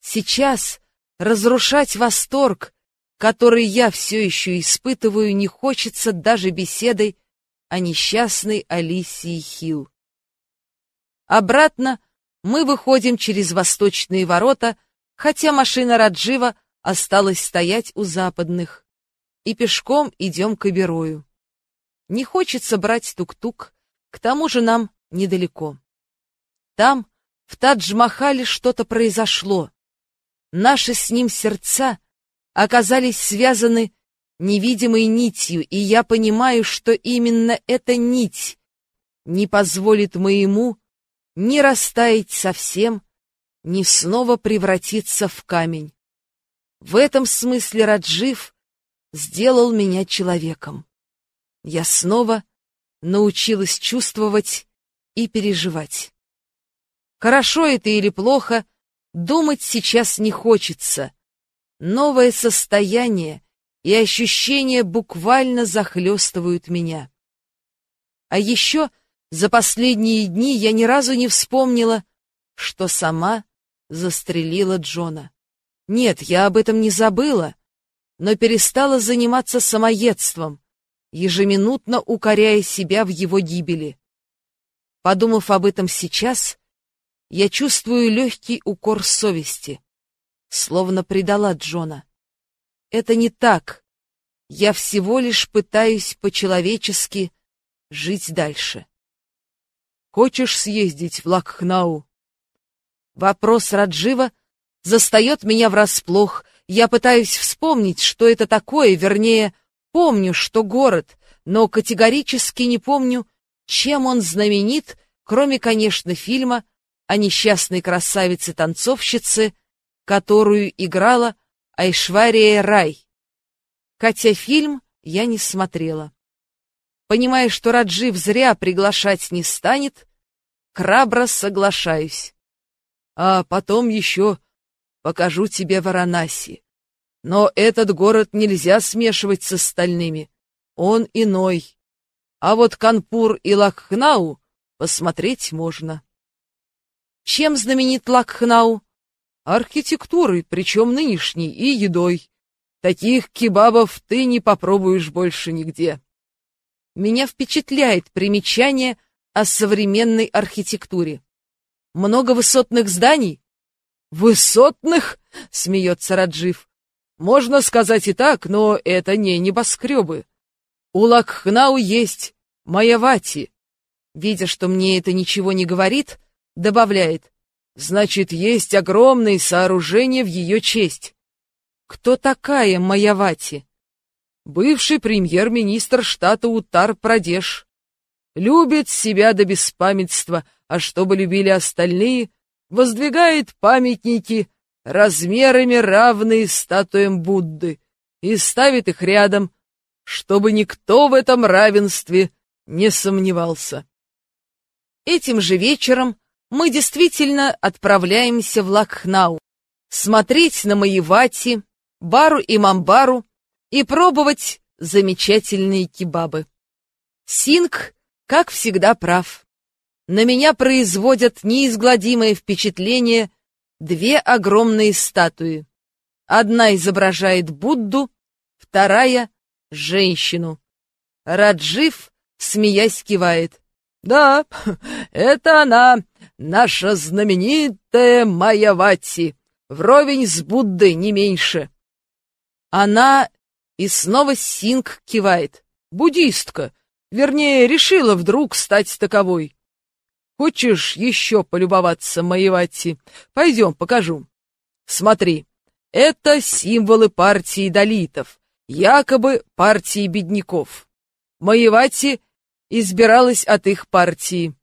Сейчас разрушать восторг, который я все еще испытываю, не хочется даже беседой о несчастной Алисии Хилл. Обратно мы выходим через восточные ворота, хотя машина Раджива осталась стоять у западных и пешком идем к Иберою. Не хочется брать тук-тук, к тому же нам недалеко. Там, в Тадж-Махале, что-то произошло. Наши с ним сердца оказались связаны невидимой нитью, и я понимаю, что именно эта нить не позволит моему ни растаять совсем, ни снова превратиться в камень. В этом смысле Раджив сделал меня человеком. Я снова научилась чувствовать и переживать. Хорошо это или плохо, думать сейчас не хочется. Новое состояние и ощущения буквально захлестывают меня. А еще за последние дни я ни разу не вспомнила, что сама застрелила Джона. Нет, я об этом не забыла, но перестала заниматься самоедством, ежеминутно укоряя себя в его гибели. Подумав об этом сейчас, я чувствую легкий укор совести, словно предала Джона. Это не так. Я всего лишь пытаюсь по-человечески жить дальше. Хочешь съездить в Лакхнау? Вопрос Раджива застает меня врасплох, я пытаюсь вспомнить, что это такое, вернее, помню, что город, но категорически не помню, чем он знаменит, кроме, конечно, фильма о несчастной красавице-танцовщице, которую играла Айшвария Рай. Хотя фильм я не смотрела. Понимая, что Раджив зря приглашать не станет, храбро соглашаюсь. А потом еще покажу тебе Варанаси. Но этот город нельзя смешивать с остальными. Он иной. А вот Канпур и Лакхнау посмотреть можно. Чем знаменит Лакхнау? Архитектурой, причем нынешней, и едой. Таких кебабов ты не попробуешь больше нигде. Меня впечатляет примечание о современной архитектуре. Много высотных зданий? Высотных? Смеется Раджив. Можно сказать и так, но это не небоскребы. У Лакхнау есть Маявати. Видя, что мне это ничего не говорит, добавляет. Значит, есть огромные сооружения в ее честь. Кто такая Маявати? Бывший премьер-министр штата Утар-Прадеш. Любит себя до беспамятства, а чтобы любили остальные, воздвигает памятники размерами равные статуям Будды и ставит их рядом, чтобы никто в этом равенстве не сомневался. Этим же вечером мы действительно отправляемся в Лакхнау, смотреть на Маевати, Бару и Мамбару и пробовать замечательные кебабы. Синг, как всегда, прав. На меня производят неизгладимое впечатление две огромные статуи. Одна изображает Будду, вторая — женщину. Раджив, смеясь, кивает. «Да, это она, наша знаменитая Майявати, вровень с Буддой не меньше». Она и снова Синг кивает. «Буддистка, вернее, решила вдруг стать таковой. Хочешь еще полюбоваться Маевати? Пойдем, покажу. Смотри, это символы партии долитов, якобы партии бедняков. Маевати избиралась от их партии.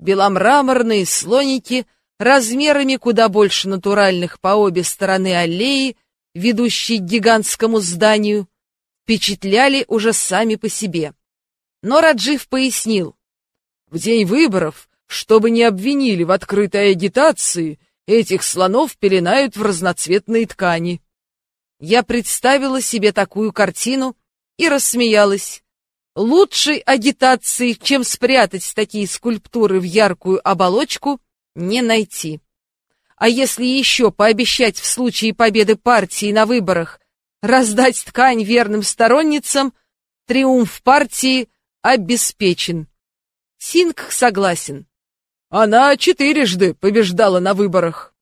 Беломраморные слоники размерами куда больше натуральных по обе стороны аллеи, ведущей к гигантскому зданию, впечатляли уже сами по себе. Но Раджив пояснил, в день выборов чтобы не обвинили в открытой агитации, этих слонов пеленают в разноцветные ткани. Я представила себе такую картину и рассмеялась. Лучшей агитации, чем спрятать такие скульптуры в яркую оболочку, не найти. А если еще пообещать в случае победы партии на выборах раздать ткань верным сторонницам, триумф партии обеспечен. Синг согласен. Она четырежды побеждала на выборах.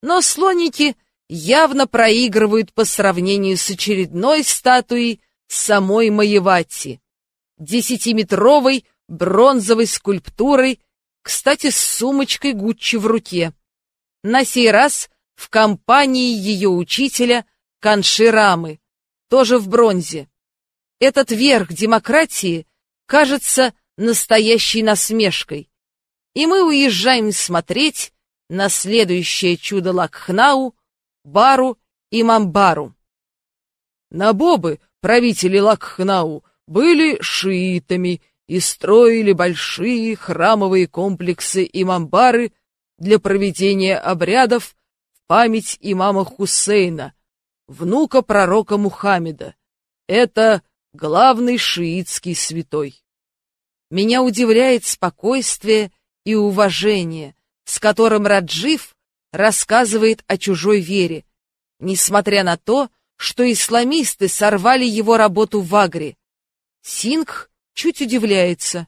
Но слоники явно проигрывают по сравнению с очередной статуей самой Маевати, десятиметровой бронзовой скульптурой, кстати, с сумочкой Гуччи в руке. На сей раз в компании ее учителя Канширамы, тоже в бронзе. Этот верх демократии кажется настоящей насмешкой и мы уезжаем смотреть на следующее чудо Лакхнау, Бару и Мамбару. Набобы, правители Лакхнау, были шиитами и строили большие храмовые комплексы и мамбары для проведения обрядов в память имама Хусейна, внука пророка Мухаммеда. Это главный шиитский святой. Меня удивляет спокойствие и уважение, с которым Раджив рассказывает о чужой вере, несмотря на то, что исламисты сорвали его работу в Агре. Сингх чуть удивляется.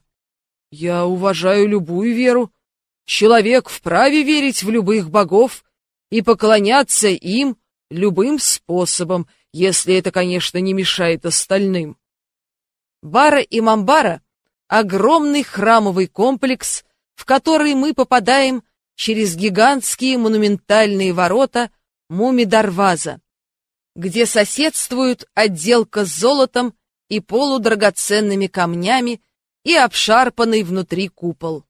«Я уважаю любую веру. Человек вправе верить в любых богов и поклоняться им любым способом, если это, конечно, не мешает остальным». Бара и Мамбара — огромный храмовый комплекс — в который мы попадаем через гигантские монументальные ворота Муми-Дарваза, где соседствуют отделка с золотом и полудрагоценными камнями и обшарпанный внутри купол.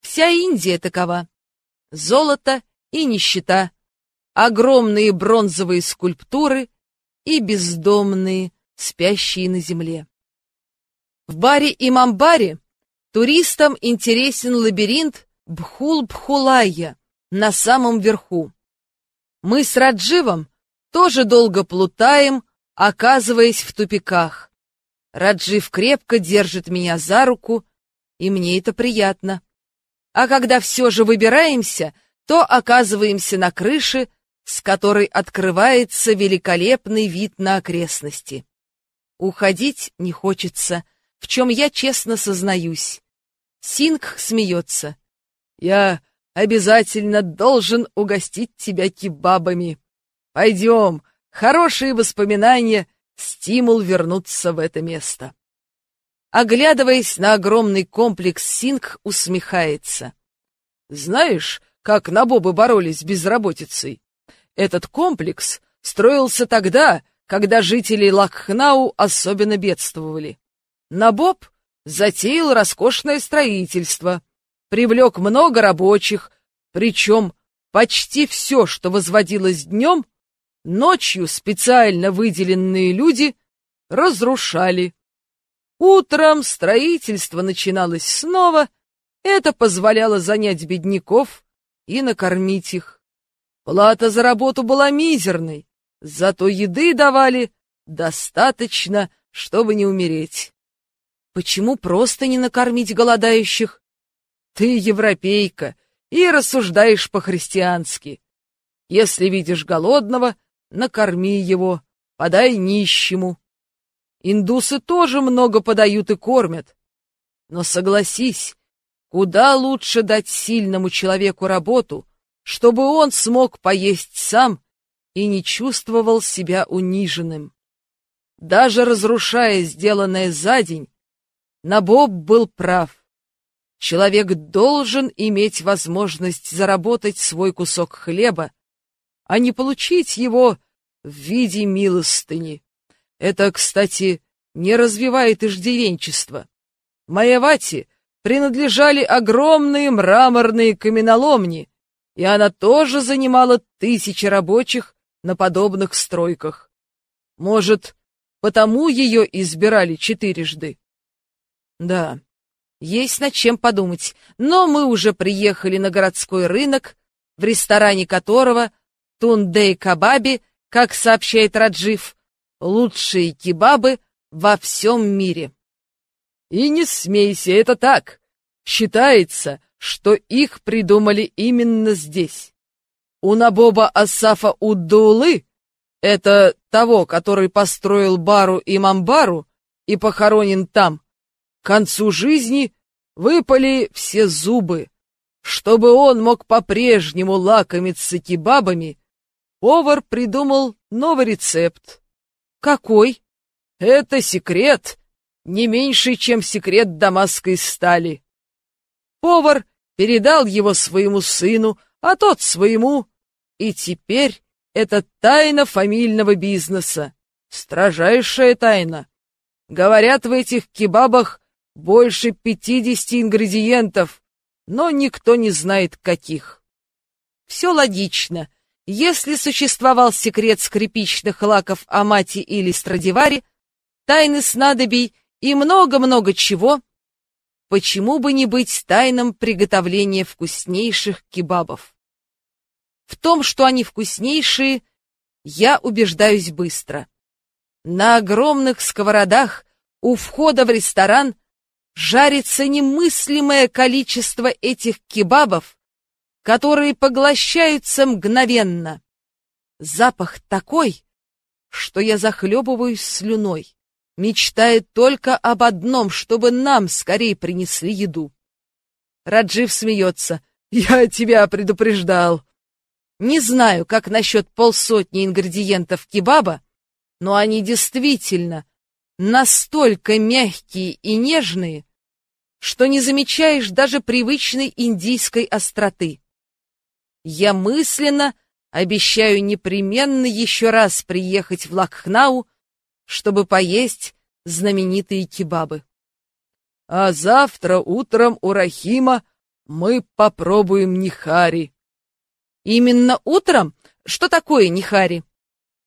Вся Индия такова. Золото и нищета, огромные бронзовые скульптуры и бездомные, спящие на земле. В баре и мамбаре Туристам интересен лабиринт Бхул-Бхулайя на самом верху. Мы с Радживом тоже долго плутаем, оказываясь в тупиках. Раджив крепко держит меня за руку, и мне это приятно. А когда все же выбираемся, то оказываемся на крыше, с которой открывается великолепный вид на окрестности. Уходить не хочется, в чем я честно сознаюсь. Синг смеется. «Я обязательно должен угостить тебя кебабами. Пойдем, хорошие воспоминания, стимул вернуться в это место». Оглядываясь на огромный комплекс, Синг усмехается. «Знаешь, как набобы боролись с безработицей? Этот комплекс строился тогда, когда жители Лакхнау особенно бедствовали. Набоб затеял роскошное строительство, привлек много рабочих, причем почти все, что возводилось днем, ночью специально выделенные люди разрушали. Утром строительство начиналось снова, это позволяло занять бедняков и накормить их. Плата за работу была мизерной, зато еды давали достаточно, чтобы не умереть. Почему просто не накормить голодающих? Ты европейка и рассуждаешь по-христиански. Если видишь голодного, накорми его, подай нищему. Индусы тоже много подают и кормят. Но согласись, куда лучше дать сильному человеку работу, чтобы он смог поесть сам и не чувствовал себя униженным. Даже разрушая сделанное за день, Набоб был прав. Человек должен иметь возможность заработать свой кусок хлеба, а не получить его в виде милостыни. Это, кстати, не развивает иждивенчество. Маевати принадлежали огромные мраморные каменоломни, и она тоже занимала тысячи рабочих на подобных стройках. Может, потому ее избирали четырежды? Да, есть над чем подумать, но мы уже приехали на городской рынок, в ресторане которого Тундей Кабаби, как сообщает Раджив, лучшие кебабы во всем мире. И не смейся, это так. Считается, что их придумали именно здесь. У Набоба Асафа Уддулы, это того, который построил Бару и Мамбару и похоронен там, к концу жизни выпали все зубы. Чтобы он мог по-прежнему лакомиться кебабами, повар придумал новый рецепт. Какой? Это секрет, не меньше, чем секрет дамасской стали. Повар передал его своему сыну, а тот своему, и теперь это тайна фамильного бизнеса, строжайшая тайна. Говорят, в этих кебабах больше пятидесяти ингредиентов, но никто не знает, каких. Все логично. Если существовал секрет скрипичных лаков Амати или Страдивари, тайны снадобий и много-много чего, почему бы не быть тайном приготовления вкуснейших кебабов? В том, что они вкуснейшие, я убеждаюсь быстро. На огромных сковородах у входа в ресторан жарится немыслимое количество этих кебабов, которые поглощаются мгновенно. Запах такой, что я захлебываюсь слюной, мечтая только об одном, чтобы нам скорее принесли еду. Раджив смеется. «Я тебя предупреждал». Не знаю, как насчет полсотни ингредиентов кебаба, но они действительно настолько мягкие и нежные, что не замечаешь даже привычной индийской остроты. Я мысленно обещаю непременно еще раз приехать в Лакхнау, чтобы поесть знаменитые кебабы. А завтра утром у Рахима мы попробуем нихари. Именно утром? Что такое нихари?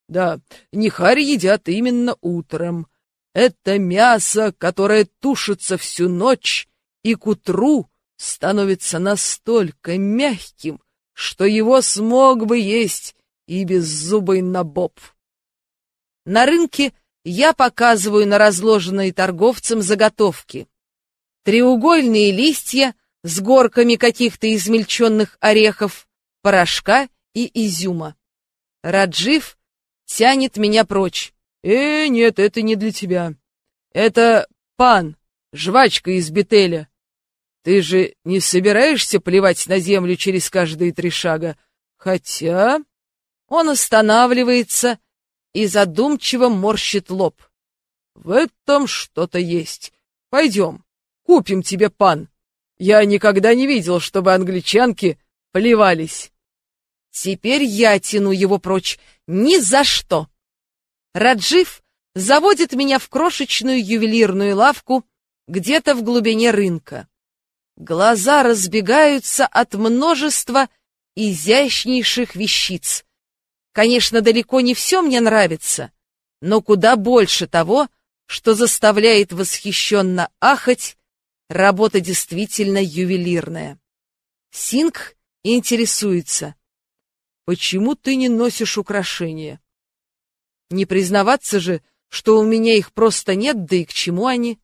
Да, нихари едят именно утром. Это мясо, которое тушится всю ночь и к утру становится настолько мягким, что его смог бы есть и беззубый набоб. На рынке я показываю на разложенные торговцам заготовки. треугольные листья с горками каких-то измельченных орехов, порошка и изюма. Раджив тянет меня прочь. «Э, нет, это не для тебя. Это пан, жвачка из бетеля. Ты же не собираешься плевать на землю через каждые три шага? Хотя...» Он останавливается и задумчиво морщит лоб. «В этом что-то есть. Пойдем, купим тебе пан. Я никогда не видел, чтобы англичанки плевались». Теперь я тяну его прочь. Ни за что. Раджив заводит меня в крошечную ювелирную лавку где-то в глубине рынка. Глаза разбегаются от множества изящнейших вещиц. Конечно, далеко не все мне нравится, но куда больше того, что заставляет восхищенно ахать, работа действительно ювелирная. Синг интересуется, почему ты не носишь украшения? Не признаваться же, что у меня их просто нет, да и к чему они?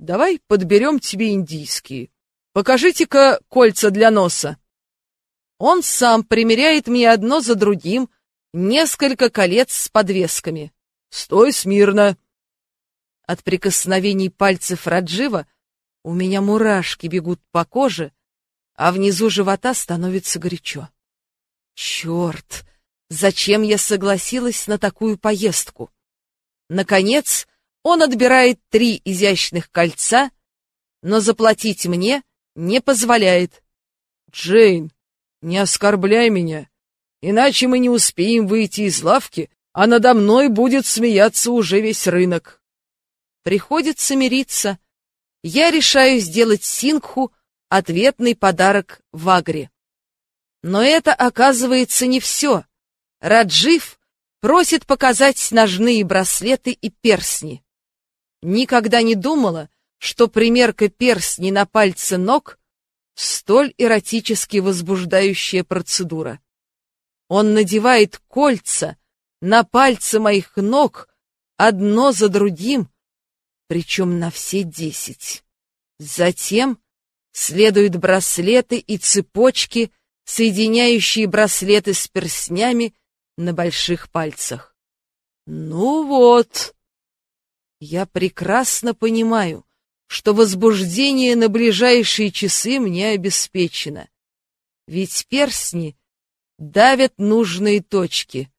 Давай подберем тебе индийские. Покажите-ка кольца для носа. Он сам примеряет мне одно за другим несколько колец с подвесками. Стой смирно. От прикосновений пальцев Раджива у меня мурашки бегут по коже, а внизу живота становится горячо. Черт! Зачем я согласилась на такую поездку? Наконец, он отбирает три изящных кольца, но заплатить мне не позволяет. Джейн, не оскорбляй меня, иначе мы не успеем выйти из лавки, а надо мной будет смеяться уже весь рынок. Приходится мириться. Я решаю сделать Сингху ответный подарок в Агре. Но это, оказывается, не все. Раджив просит показать ножные браслеты и перстни. Никогда не думала, что примерка перстней на пальцы ног — столь эротически возбуждающая процедура. Он надевает кольца на пальцы моих ног одно за другим, причем на все десять. Затем следуют браслеты и цепочки — соединяющие браслеты с перстнями на больших пальцах. Ну вот, я прекрасно понимаю, что возбуждение на ближайшие часы мне обеспечено. Ведь перстни давят нужные точки.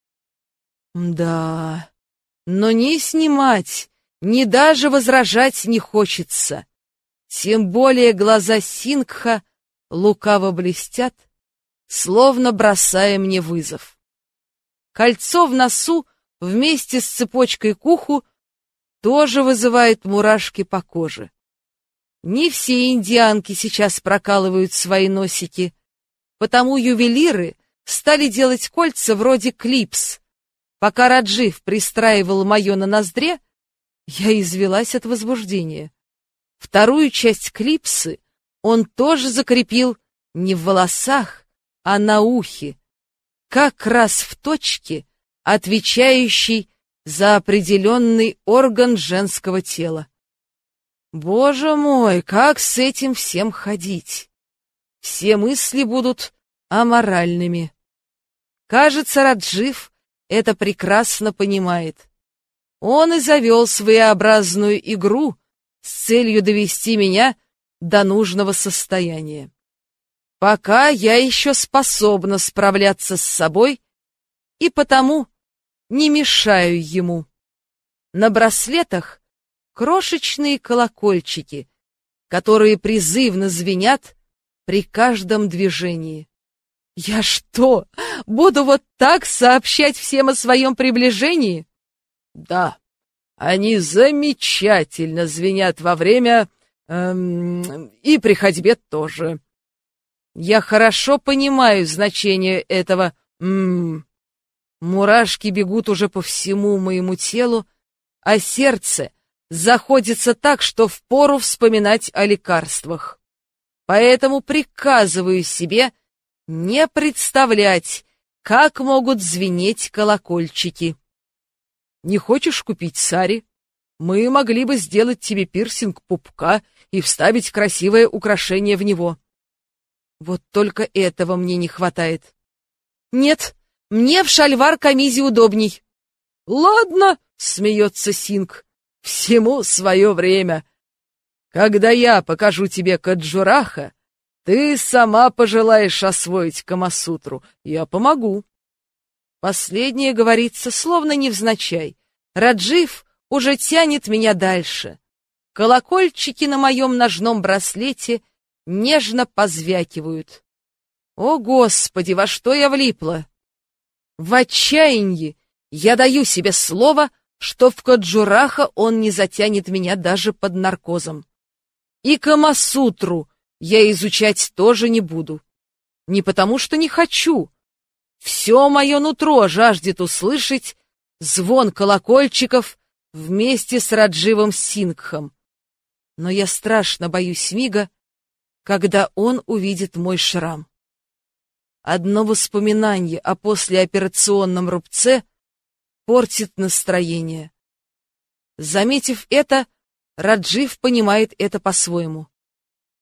Да, но ни снимать, ни даже возражать не хочется. Тем более глаза Сингха лукаво блестят, словно бросая мне вызов. Кольцо в носу вместе с цепочкой к уху тоже вызывает мурашки по коже. Не все индианки сейчас прокалывают свои носики, потому ювелиры стали делать кольца вроде клипс. Пока Раджив пристраивал мое на ноздре, я извелась от возбуждения. Вторую часть клипсы он тоже закрепил не в волосах, а на ухе, как раз в точке, отвечающей за определенный орган женского тела. Боже мой, как с этим всем ходить? Все мысли будут аморальными. Кажется, Раджив это прекрасно понимает. Он и завел своеобразную игру с целью довести меня до нужного состояния. Пока я еще способна справляться с собой и потому не мешаю ему. На браслетах крошечные колокольчики, которые призывно звенят при каждом движении. Я что, буду вот так сообщать всем о своем приближении? Да, они замечательно звенят во время... Эм, и при ходьбе тоже. Я хорошо понимаю значение этого «ммм». Мурашки бегут уже по всему моему телу, а сердце заходится так, что впору вспоминать о лекарствах. Поэтому приказываю себе не представлять, как могут звенеть колокольчики. Не хочешь купить сари? мы могли бы сделать тебе пирсинг пупка и вставить красивое украшение в него. Вот только этого мне не хватает. Нет, мне в шальвар камизе удобней. Ладно, смеется Синг, всему свое время. Когда я покажу тебе Каджураха, ты сама пожелаешь освоить Камасутру. Я помогу. Последнее говорится словно невзначай. Раджив уже тянет меня дальше. Колокольчики на моем ножном браслете нежно позвякивают. О, Господи, во что я влипла! В отчаянии я даю себе слово, что в Каджураха он не затянет меня даже под наркозом. И Камасутру я изучать тоже не буду. Не потому, что не хочу. Все мое нутро жаждет услышать звон колокольчиков вместе с Радживом Сингхом. Но я страшно боюсь мига, когда он увидит мой шрам. Одно воспоминание о послеоперационном рубце портит настроение. Заметив это, Раджив понимает это по-своему.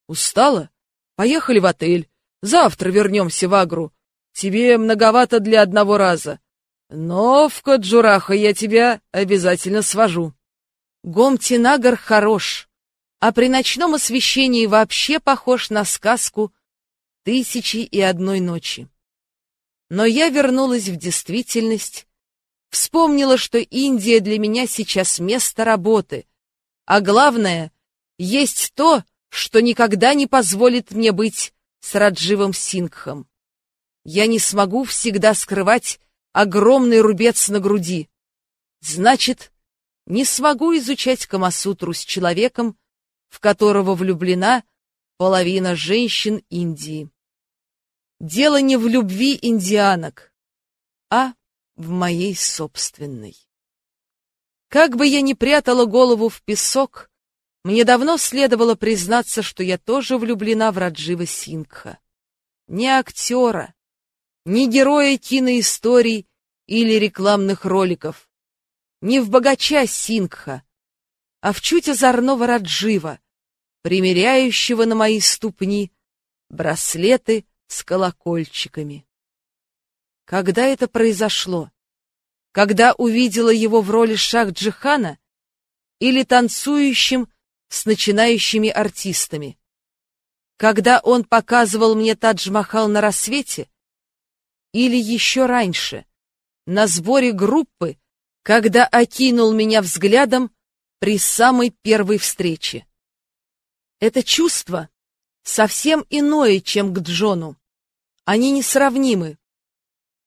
Устала? Поехали в отель. Завтра вернемся в Агру. Тебе многовато для одного раза. Но в Каджураха я тебя обязательно свожу. Гомтинагар хорош, а при ночном освещении вообще похож на сказку «Тысячи и одной ночи». Но я вернулась в действительность, вспомнила, что Индия для меня сейчас место работы, а главное, есть то, что никогда не позволит мне быть с Радживом Сингхом. Я не смогу всегда скрывать огромный рубец на груди. Значит, не смогу изучать Камасутру с человеком, в которого влюблена половина женщин Индии. Дело не в любви индианок, а в моей собственной. Как бы я ни прятала голову в песок, мне давно следовало признаться, что я тоже влюблена в Раджива Сингха. Не актера, ни героя киноисторий или рекламных роликов, не в богача Сингха, а в чуть озорного Раджива, примеряющего на мои ступни браслеты с колокольчиками. Когда это произошло? Когда увидела его в роли Шах-Джихана или танцующим с начинающими артистами? Когда он показывал мне Тадж-Махал на рассвете? или еще раньше, на сборе группы, когда окинул меня взглядом при самой первой встрече. Это чувство совсем иное, чем к Джону. Они несравнимы.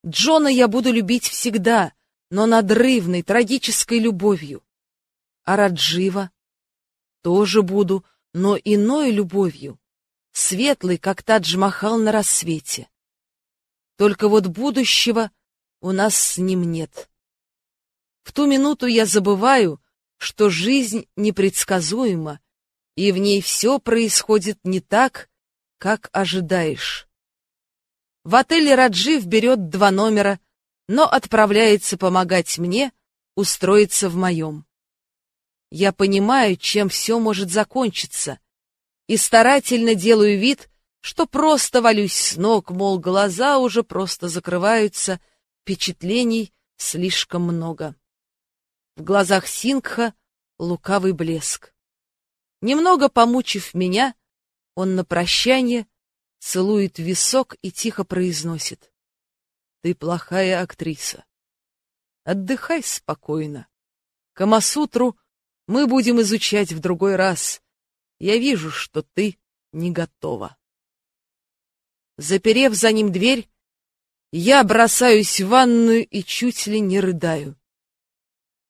Джона я буду любить всегда, но надрывной, трагической любовью. А Раджива тоже буду, но иной любовью, светлой, как Тадж-Махал на рассвете. Только вот будущего у нас с ним нет. В ту минуту я забываю, что жизнь непредсказуема, и в ней все происходит не так, как ожидаешь. В отеле Раджив берет два номера, но отправляется помогать мне устроиться в моем. Я понимаю, чем все может закончиться, и старательно делаю вид, что просто валюсь с ног, мол, глаза уже просто закрываются, впечатлений слишком много. В глазах Сингха лукавый блеск. Немного помучив меня, он на прощание целует висок и тихо произносит. Ты плохая актриса. Отдыхай спокойно. Камасутру мы будем изучать в другой раз. Я вижу, что ты не готова. Заперев за ним дверь, я бросаюсь в ванную и чуть ли не рыдаю.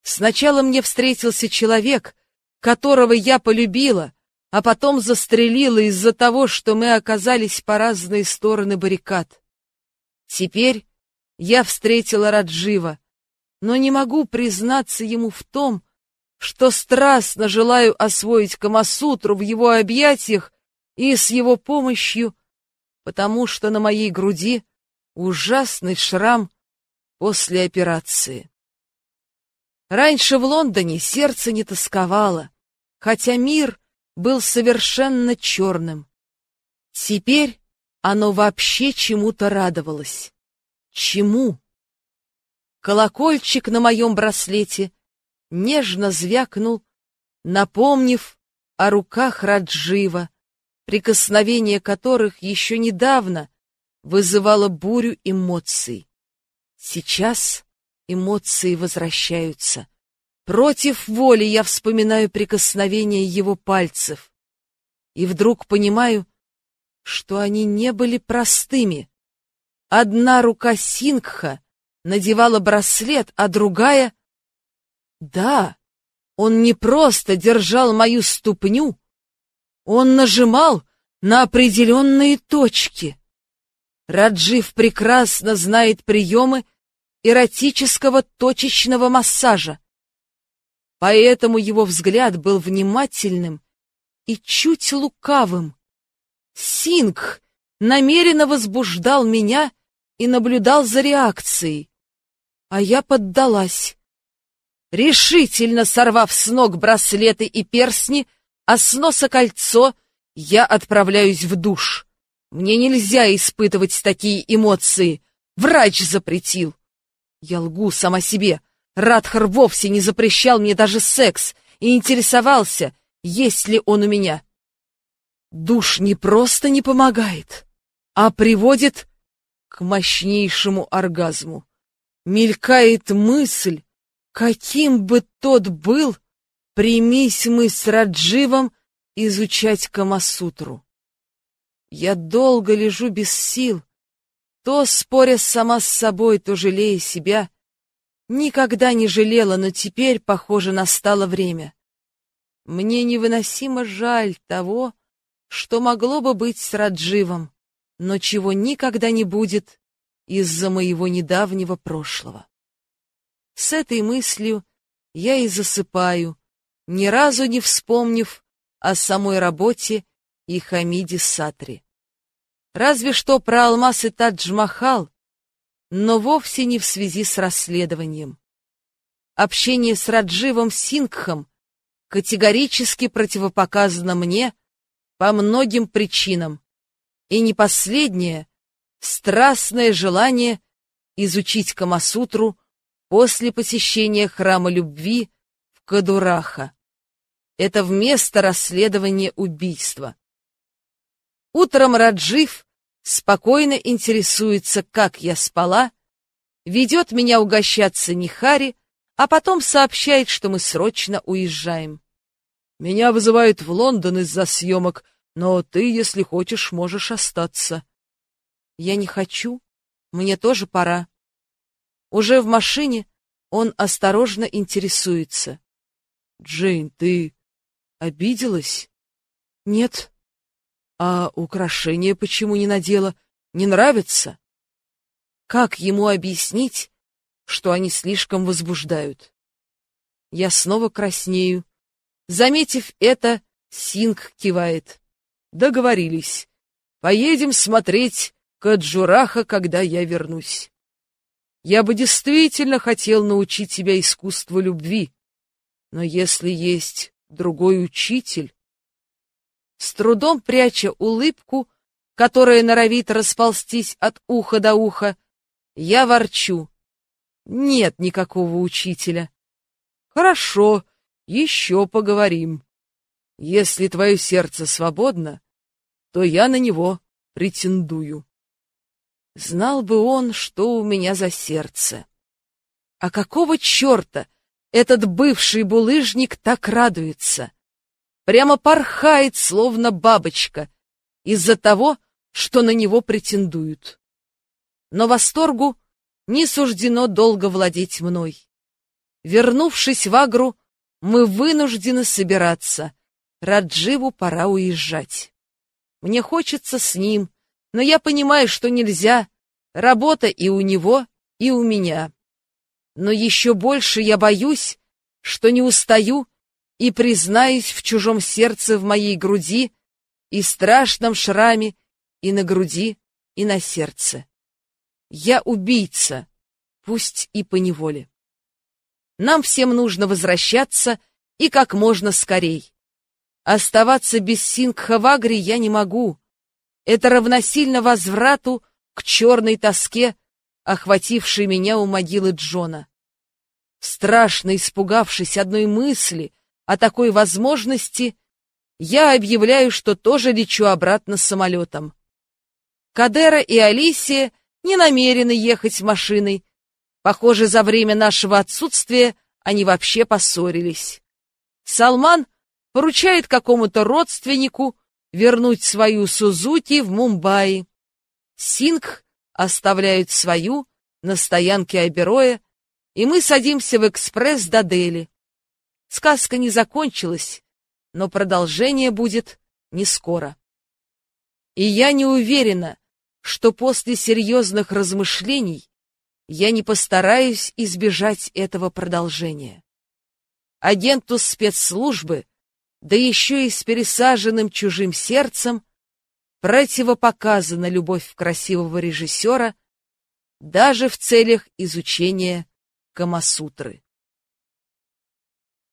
Сначала мне встретился человек, которого я полюбила, а потом застрелила из-за того, что мы оказались по разные стороны баррикад. Теперь я встретила Раджива, но не могу признаться ему в том, что страстно желаю освоить Камасутру в его объятиях и с его помощью потому что на моей груди ужасный шрам после операции. Раньше в Лондоне сердце не тосковало, хотя мир был совершенно черным. Теперь оно вообще чему-то радовалось. Чему? Колокольчик на моем браслете нежно звякнул, напомнив о руках Раджива, прикосновение которых еще недавно вызывало бурю эмоций. Сейчас эмоции возвращаются. Против воли я вспоминаю прикосновение его пальцев. И вдруг понимаю, что они не были простыми. Одна рука Сингха надевала браслет, а другая... Да, он не просто держал мою ступню, он нажимал на определенные точки. Раджив прекрасно знает приемы эротического точечного массажа. Поэтому его взгляд был внимательным и чуть лукавым. Сингх намеренно возбуждал меня и наблюдал за реакцией. А я поддалась. Решительно сорвав с ног браслеты и перстни, а с носа кольцо, я отправляюсь в душ. Мне нельзя испытывать такие эмоции. Врач запретил. Я лгу сама себе. Радхар вовсе не запрещал мне даже секс и интересовался, есть ли он у меня. Душ не просто не помогает, а приводит к мощнейшему оргазму. Мелькает мысль, каким бы тот был, примись мы с Радживом изучать Камасутру. Я долго лежу без сил, то споря сама с собой, то жалея себя. Никогда не жалела, но теперь, похоже, настало время. Мне невыносимо жаль того, что могло бы быть с Радживом, но чего никогда не будет из-за моего недавнего прошлого. С этой мыслью я и засыпаю, ни разу не вспомнив о самой работе и Хамиде Сатри. Разве что про алмаз и Тадж-Махал, но вовсе не в связи с расследованием. Общение с Радживом Сингхом категорически противопоказано мне по многим причинам, и не последнее — страстное желание изучить Камасутру после посещения храма любви в Кадураха. Это вместо расследования убийства. Утром Раджив спокойно интересуется, как я спала, ведет меня угощаться Нихари, а потом сообщает, что мы срочно уезжаем. Меня вызывают в Лондон из-за съемок, но ты, если хочешь, можешь остаться. Я не хочу, мне тоже пора. Уже в машине он осторожно интересуется. Джейн, ты обиделась? Нет. А украшение почему не надела? Не нравится? Как ему объяснить, что они слишком возбуждают? Я снова краснею. Заметив это, Синг кивает. Договорились. Поедем смотреть Каджураха, когда я вернусь. Я бы действительно хотел научить тебя искусству любви, но если есть другой учитель, с трудом пряча улыбку, которая норовит расползтись от уха до уха, я ворчу. Нет никакого учителя. Хорошо, еще поговорим. Если твое сердце свободно, то я на него претендую. Знал бы он, что у меня за сердце. А какого черта этот бывший булыжник так радуется? Прямо порхает, словно бабочка, из-за того, что на него претендуют. Но восторгу не суждено долго владеть мной. Вернувшись в Агру, мы вынуждены собираться. Радживу пора уезжать. Мне хочется с ним, но я понимаю, что нельзя. Работа и у него, и у меня. Но еще больше я боюсь, что не устаю и признаюсь в чужом сердце в моей груди и страшном шраме и на груди, и на сердце. Я убийца, пусть и по неволе. Нам всем нужно возвращаться и как можно скорей. Оставаться без Сингха в Агре я не могу. Это равносильно возврату к черной тоске, охватившей меня у могилы Джона. Страшно испугавшись одной мысли о такой возможности, я объявляю, что тоже лечу обратно самолетом. Кадера и Алисия не намерены ехать машиной. Похоже, за время нашего отсутствия они вообще поссорились. Салман поручает какому-то родственнику вернуть свою Сузуки в Мумбаи. Сингх оставляют свою на стоянке Айбероя, и мы садимся в экспресс до Дели. Сказка не закончилась, но продолжение будет не скоро. И я не уверена, что после серьезных размышлений я не постараюсь избежать этого продолжения. Агенту спецслужбы да еще и с пересаженным чужим сердцем, противопоказана любовь красивого режиссера даже в целях изучения Камасутры.